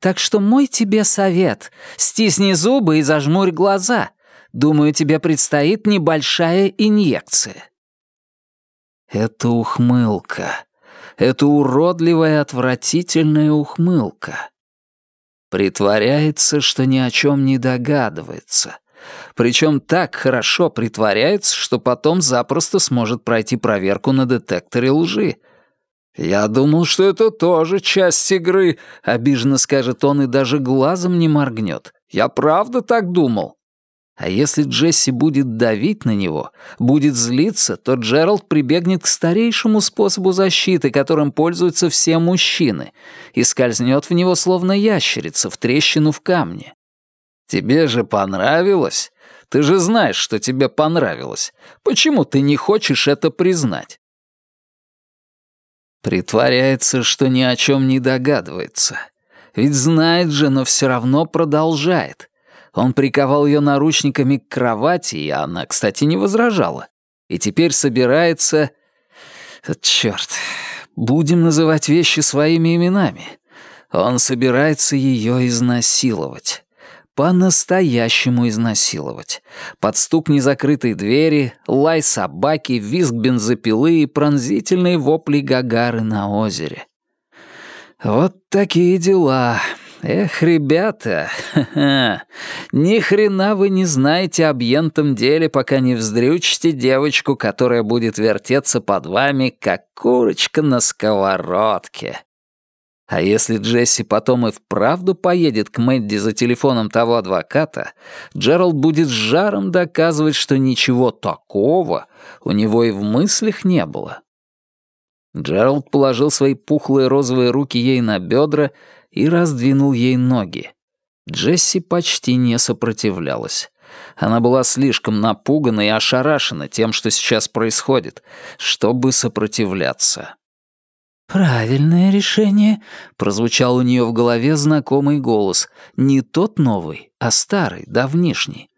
Так что мой тебе совет — стисни зубы и зажмурь глаза. Думаю, тебе предстоит небольшая инъекция». Это ухмылка. Это уродливая, отвратительная ухмылка. Притворяется, что ни о чем не догадывается. Причем так хорошо притворяется, что потом запросто сможет пройти проверку на детекторе лжи. «Я думал, что это тоже часть игры», — обиженно скажет он и даже глазом не моргнет. «Я правда так думал». А если Джесси будет давить на него, будет злиться, то Джеральд прибегнет к старейшему способу защиты, которым пользуются все мужчины, и скользнет в него словно ящерица в трещину в камне. Тебе же понравилось? Ты же знаешь, что тебе понравилось. Почему ты не хочешь это признать? Притворяется, что ни о чем не догадывается. Ведь знает же, но все равно продолжает. Он приковал ее наручниками к кровати, и она, кстати, не возражала. И теперь собирается... Черт, будем называть вещи своими именами. Он собирается ее изнасиловать. По-настоящему изнасиловать. Под стук незакрытой двери, лай собаки, визг бензопилы и пронзительные вопли Гагары на озере. Вот такие дела. Эх, ребята, ни хрена вы не знаете об ентом деле, пока не вздрючите девочку, которая будет вертеться под вами, как курочка на сковородке. А если Джесси потом и вправду поедет к Мэдди за телефоном того адвоката, Джеральд будет с жаром доказывать, что ничего такого у него и в мыслях не было. Джеральд положил свои пухлые розовые руки ей на бедра и раздвинул ей ноги. Джесси почти не сопротивлялась. Она была слишком напугана и ошарашена тем, что сейчас происходит, чтобы сопротивляться. «Правильное решение», — прозвучал у нее в голове знакомый голос. Не тот новый, а старый, давнишний.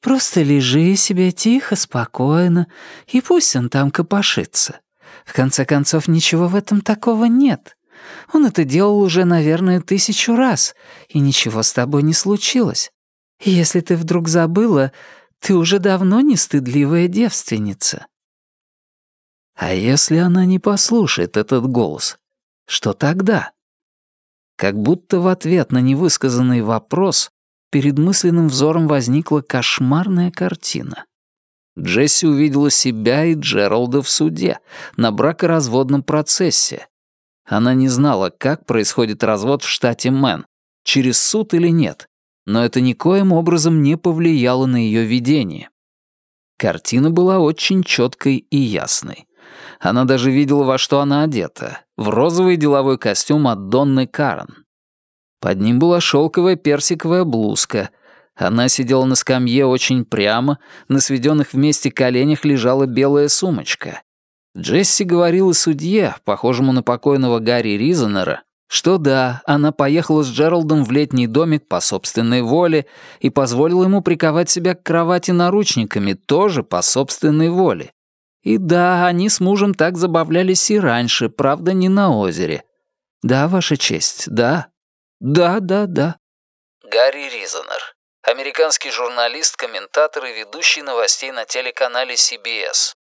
«Просто лежи себе тихо, спокойно, и пусть он там копошится. В конце концов, ничего в этом такого нет. Он это делал уже, наверное, тысячу раз, и ничего с тобой не случилось. если ты вдруг забыла, ты уже давно не стыдливая девственница». А если она не послушает этот голос, что тогда? Как будто в ответ на невысказанный вопрос перед мысленным взором возникла кошмарная картина. Джесси увидела себя и Джералда в суде, на бракоразводном процессе, она не знала, как происходит развод в штате Мэн, через суд или нет, но это никоим образом не повлияло на ее видение. Картина была очень четкой и ясной. Она даже видела, во что она одета, в розовый деловой костюм от Донны Карен. Под ним была шелковая персиковая блузка. Она сидела на скамье очень прямо, на сведенных вместе коленях лежала белая сумочка. Джесси говорила судье, похожему на покойного Гарри Ризенера, что да, она поехала с Джералдом в летний домик по собственной воле и позволила ему приковать себя к кровати наручниками, тоже по собственной воле. И да, они с мужем так забавлялись и раньше, правда, не на озере. Да, Ваша честь, да. Да, да, да. Гарри Ризенер. Американский журналист, комментатор и ведущий новостей на телеканале CBS.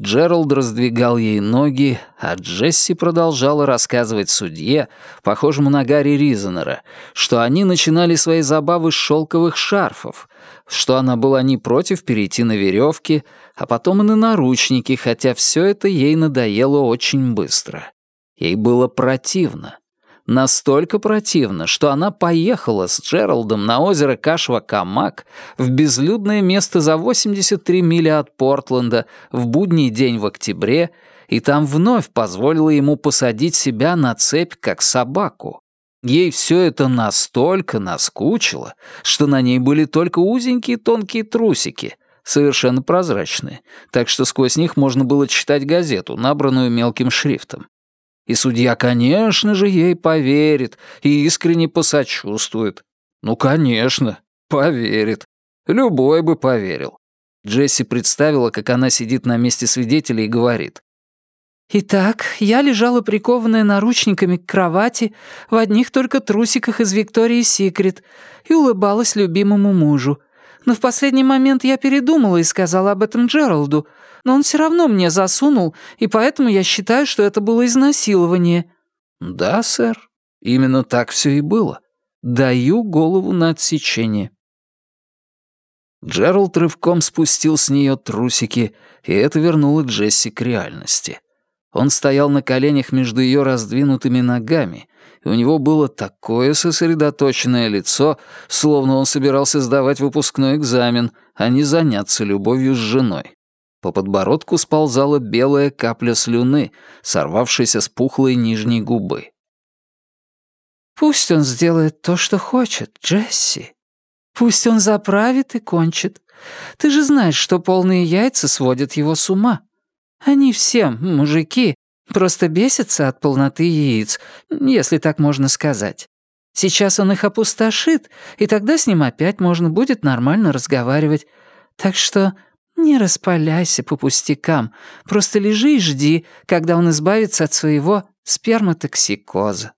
Джеральд раздвигал ей ноги, а Джесси продолжала рассказывать судье, похожему на Гарри Ризенера, что они начинали свои забавы с шелковых шарфов, что она была не против перейти на веревки, а потом и на наручники, хотя все это ей надоело очень быстро. Ей было противно. Настолько противно, что она поехала с Джералдом на озеро Кашва-Камак в безлюдное место за 83 мили от Портленда в будний день в октябре и там вновь позволила ему посадить себя на цепь, как собаку. Ей все это настолько наскучило, что на ней были только узенькие тонкие трусики, совершенно прозрачные, так что сквозь них можно было читать газету, набранную мелким шрифтом. И судья, конечно же, ей поверит и искренне посочувствует. Ну, конечно, поверит. Любой бы поверил. Джесси представила, как она сидит на месте свидетеля и говорит. «Итак, я лежала прикованная наручниками к кровати в одних только трусиках из Виктории Секрет и улыбалась любимому мужу. Но в последний момент я передумала и сказала об этом Джералду, но он все равно мне засунул, и поэтому я считаю, что это было изнасилование». «Да, сэр, именно так все и было. Даю голову на отсечение». Джеральд рывком спустил с нее трусики, и это вернуло Джесси к реальности. Он стоял на коленях между ее раздвинутыми ногами, и у него было такое сосредоточенное лицо, словно он собирался сдавать выпускной экзамен, а не заняться любовью с женой. По подбородку сползала белая капля слюны, сорвавшаяся с пухлой нижней губы. «Пусть он сделает то, что хочет, Джесси. Пусть он заправит и кончит. Ты же знаешь, что полные яйца сводят его с ума. Они все, мужики, просто бесятся от полноты яиц, если так можно сказать. Сейчас он их опустошит, и тогда с ним опять можно будет нормально разговаривать. Так что не распаляйся по пустякам, просто лежи и жди, когда он избавится от своего сперматоксикоза.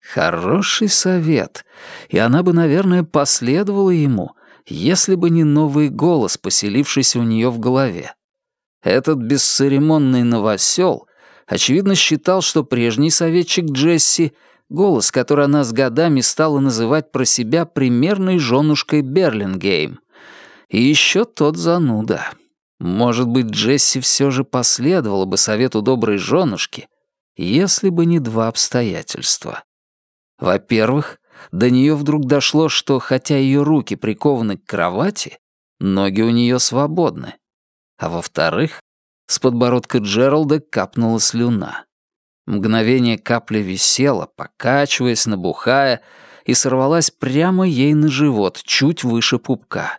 Хороший совет, и она бы, наверное, последовала ему, если бы не новый голос, поселившийся у нее в голове. Этот бесцеремонный новосел, очевидно, считал, что прежний советчик Джесси — голос, который она с годами стала называть про себя примерной женушкой Берлингейм. И еще тот зануда. Может быть, Джесси все же последовала бы совету доброй женушки, если бы не два обстоятельства. Во-первых, до нее вдруг дошло, что хотя ее руки прикованы к кровати, ноги у нее свободны. А во-вторых, с подбородка Джералда капнула слюна. Мгновение капля висела, покачиваясь, набухая, и сорвалась прямо ей на живот, чуть выше пупка.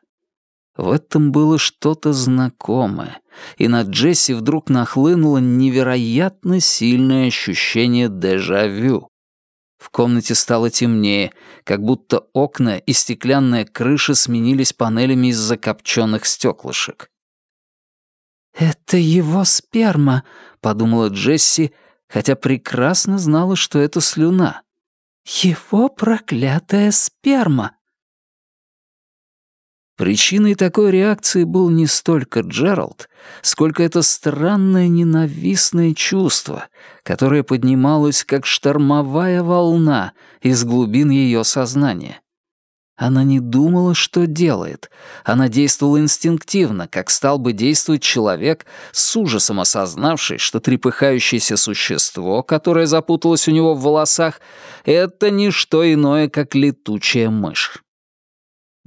В этом было что-то знакомое, и на Джесси вдруг нахлынуло невероятно сильное ощущение дежавю. В комнате стало темнее, как будто окна и стеклянная крыша сменились панелями из закопченных стеклышек. «Это его сперма», — подумала Джесси, хотя прекрасно знала, что это слюна. «Его проклятая сперма». Причиной такой реакции был не столько Джеральд, сколько это странное ненавистное чувство, которое поднималось как штормовая волна из глубин ее сознания. Она не думала, что делает. Она действовала инстинктивно, как стал бы действовать человек, с ужасом осознавший, что трепыхающееся существо, которое запуталось у него в волосах, — это не что иное, как летучая мышь.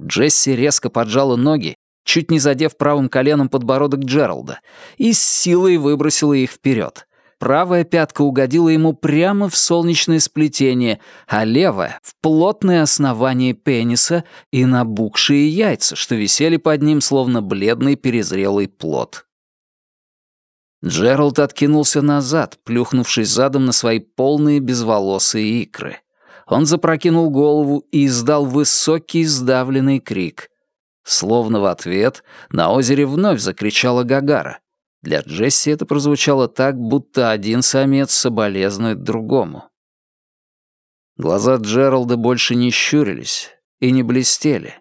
Джесси резко поджала ноги, чуть не задев правым коленом подбородок Джералда, и с силой выбросила их вперед. Правая пятка угодила ему прямо в солнечное сплетение, а левая — в плотное основание пениса и набухшие яйца, что висели под ним, словно бледный перезрелый плод. Джеральд откинулся назад, плюхнувшись задом на свои полные безволосые икры. Он запрокинул голову и издал высокий сдавленный крик. Словно в ответ на озере вновь закричала Гагара. Для Джесси это прозвучало так, будто один самец соболезнует другому. Глаза Джералда больше не щурились и не блестели.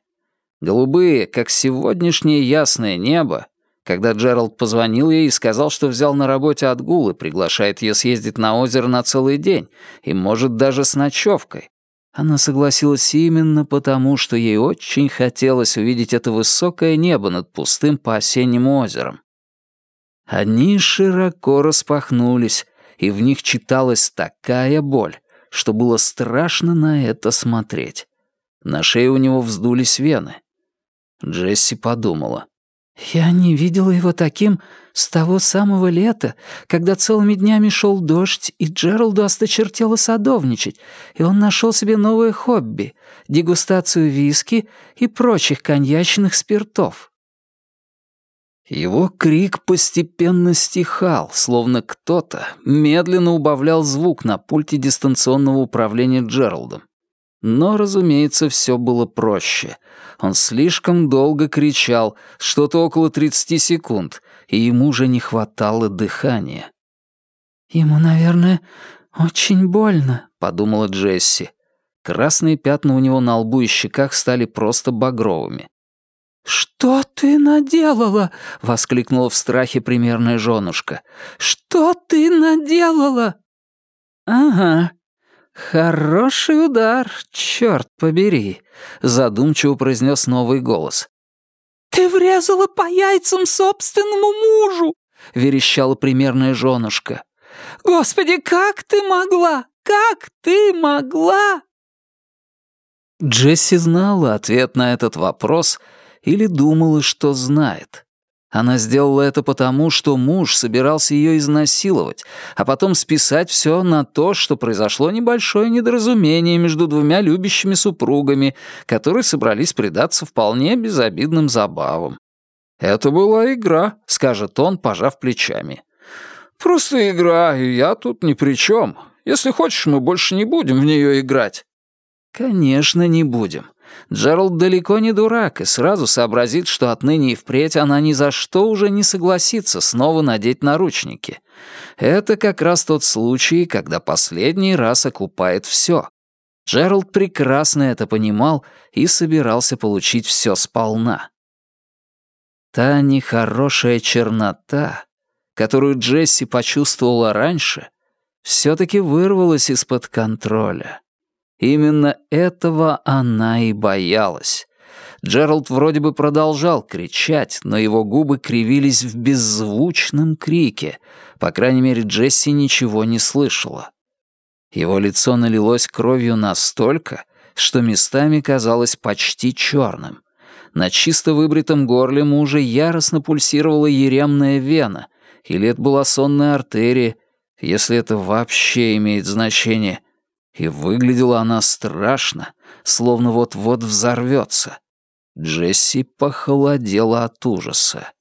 Голубые, как сегодняшнее ясное небо, когда Джеральд позвонил ей и сказал, что взял на работе отгул и приглашает ее съездить на озеро на целый день, и, может, даже с ночевкой. Она согласилась именно потому, что ей очень хотелось увидеть это высокое небо над пустым по-осеннему озером. Они широко распахнулись, и в них читалась такая боль, что было страшно на это смотреть. На шее у него вздулись вены. Джесси подумала. «Я не видела его таким с того самого лета, когда целыми днями шел дождь, и Джералду осточертело садовничать, и он нашел себе новое хобби — дегустацию виски и прочих коньячных спиртов». Его крик постепенно стихал, словно кто-то медленно убавлял звук на пульте дистанционного управления Джералдом. Но, разумеется, все было проще. Он слишком долго кричал, что-то около 30 секунд, и ему уже не хватало дыхания. «Ему, наверное, очень больно», — подумала Джесси. Красные пятна у него на лбу и щеках стали просто багровыми. «Что ты наделала?» — воскликнула в страхе примерная женушка. «Что ты наделала?» «Ага, хороший удар, черт побери», — задумчиво произнес новый голос. «Ты врезала по яйцам собственному мужу!» — верещала примерная женушка. «Господи, как ты могла? Как ты могла?» Джесси знала ответ на этот вопрос или думала, что знает. Она сделала это потому, что муж собирался ее изнасиловать, а потом списать все на то, что произошло небольшое недоразумение между двумя любящими супругами, которые собрались предаться вполне безобидным забавам. «Это была игра», — скажет он, пожав плечами. «Просто игра, и я тут ни при чем. Если хочешь, мы больше не будем в нее играть». «Конечно, не будем. Джеральд далеко не дурак и сразу сообразит, что отныне и впредь она ни за что уже не согласится снова надеть наручники. Это как раз тот случай, когда последний раз окупает все. Джеральд прекрасно это понимал и собирался получить все сполна. Та нехорошая чернота, которую Джесси почувствовала раньше, все-таки вырвалась из-под контроля. Именно этого она и боялась. Джеральд вроде бы продолжал кричать, но его губы кривились в беззвучном крике. По крайней мере, Джесси ничего не слышала. Его лицо налилось кровью настолько, что местами казалось почти черным. На чисто выбритом горле мужа яростно пульсировала еремная вена, или это была сонная артерия, если это вообще имеет значение — и выглядела она страшно, словно вот-вот взорвется. Джесси похолодела от ужаса.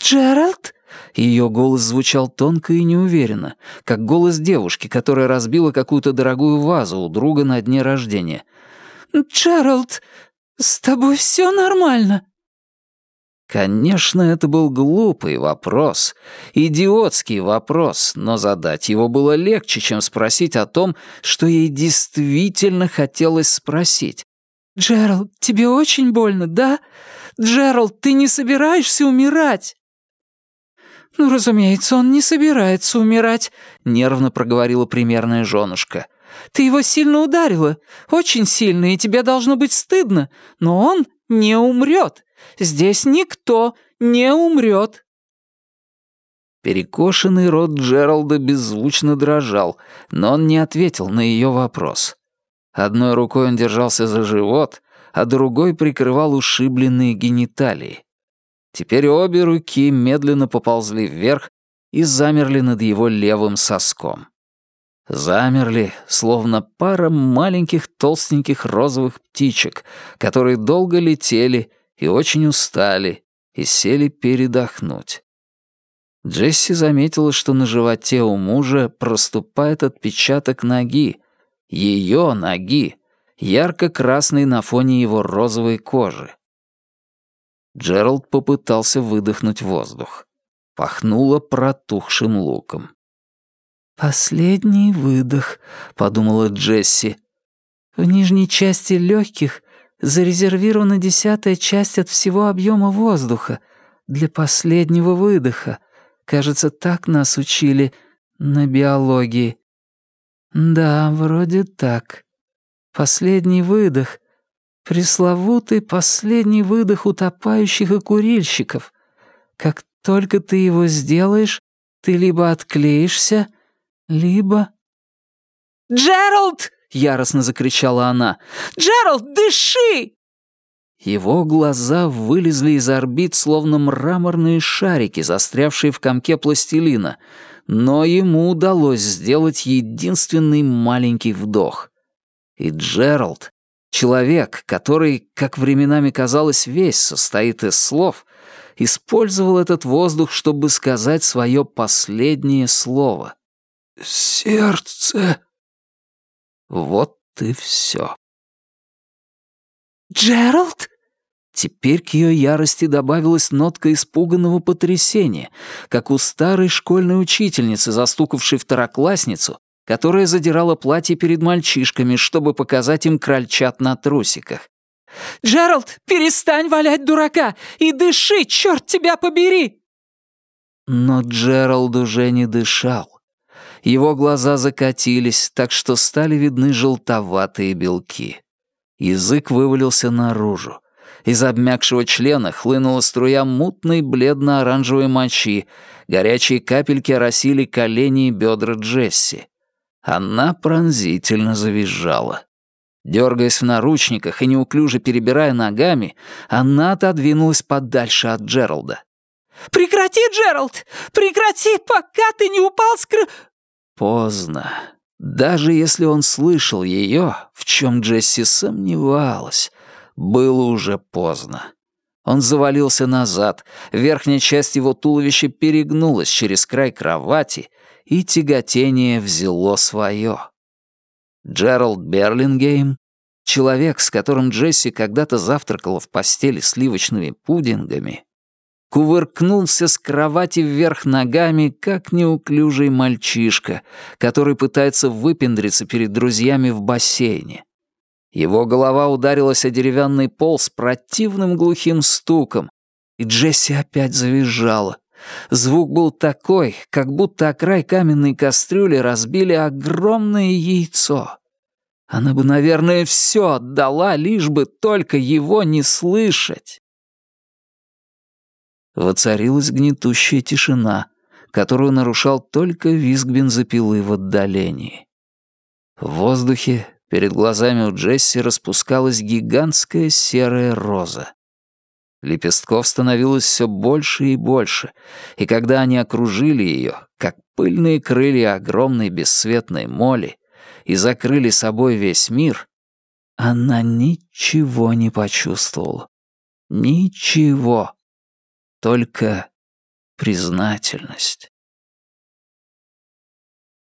«Джеральд?» Ее голос звучал тонко и неуверенно, как голос девушки, которая разбила какую-то дорогую вазу у друга на дне рождения. «Джеральд, с тобой все нормально?» Конечно, это был глупый вопрос, идиотский вопрос, но задать его было легче, чем спросить о том, что ей действительно хотелось спросить. «Джеральд, тебе очень больно, да? Джеральд, ты не собираешься умирать?» «Ну, разумеется, он не собирается умирать», — нервно проговорила примерная женушка. «Ты его сильно ударила, очень сильно, и тебе должно быть стыдно, но он не умрет. Здесь никто не умрет. Перекошенный рот Джералда беззвучно дрожал, но он не ответил на ее вопрос. Одной рукой он держался за живот, а другой прикрывал ушибленные гениталии. Теперь обе руки медленно поползли вверх и замерли над его левым соском. Замерли, словно пара маленьких толстеньких розовых птичек, которые долго летели и очень устали, и сели передохнуть. Джесси заметила, что на животе у мужа проступает отпечаток ноги, ее ноги, ярко-красный на фоне его розовой кожи. Джеральд попытался выдохнуть воздух. Пахнуло протухшим луком. «Последний выдох», — подумала Джесси. «В нижней части легких зарезервирована десятая часть от всего объема воздуха для последнего выдоха. Кажется, так нас учили на биологии. Да, вроде так. Последний выдох. Пресловутый последний выдох утопающих и курильщиков. Как только ты его сделаешь, ты либо отклеишься, либо... «Джеральд!» — яростно закричала она. «Джеральд, дыши!» Его глаза вылезли из орбит, словно мраморные шарики, застрявшие в комке пластилина, но ему удалось сделать единственный маленький вдох. И Джеральд, человек, который, как временами казалось, весь состоит из слов, использовал этот воздух, чтобы сказать свое последнее слово. «Сердце!» Вот и все. «Джеральд?» Теперь к ее ярости добавилась нотка испуганного потрясения, как у старой школьной учительницы, застукавшей второклассницу, которая задирала платье перед мальчишками, чтобы показать им крольчат на трусиках. «Джеральд, перестань валять дурака и дыши, черт тебя побери!» Но Джеральд уже не дышал. Его глаза закатились, так что стали видны желтоватые белки. Язык вывалился наружу. Из обмякшего члена хлынула струя мутной бледно-оранжевой мочи. Горячие капельки оросили колени и бедра Джесси. Она пронзительно завизжала. Дергаясь в наручниках и неуклюже перебирая ногами, она отодвинулась подальше от Джералда. «Прекрати, Джеральд! Прекрати, пока ты не упал с кры...» Поздно. Даже если он слышал ее, в чем Джесси сомневалась, было уже поздно. Он завалился назад, верхняя часть его туловища перегнулась через край кровати, и тяготение взяло свое. Джеральд Берлингейм, человек, с которым Джесси когда-то завтракала в постели сливочными пудингами, кувыркнулся с кровати вверх ногами, как неуклюжий мальчишка, который пытается выпендриться перед друзьями в бассейне. Его голова ударилась о деревянный пол с противным глухим стуком, и Джесси опять завизжала. Звук был такой, как будто о край каменной кастрюли разбили огромное яйцо. Она бы, наверное, все отдала, лишь бы только его не слышать. Воцарилась гнетущая тишина, которую нарушал только визг бензопилы в отдалении. В воздухе перед глазами у Джесси распускалась гигантская серая роза. Лепестков становилось все больше и больше, и когда они окружили ее, как пыльные крылья огромной бесцветной моли, и закрыли собой весь мир, она ничего не почувствовала. Ничего только признательность.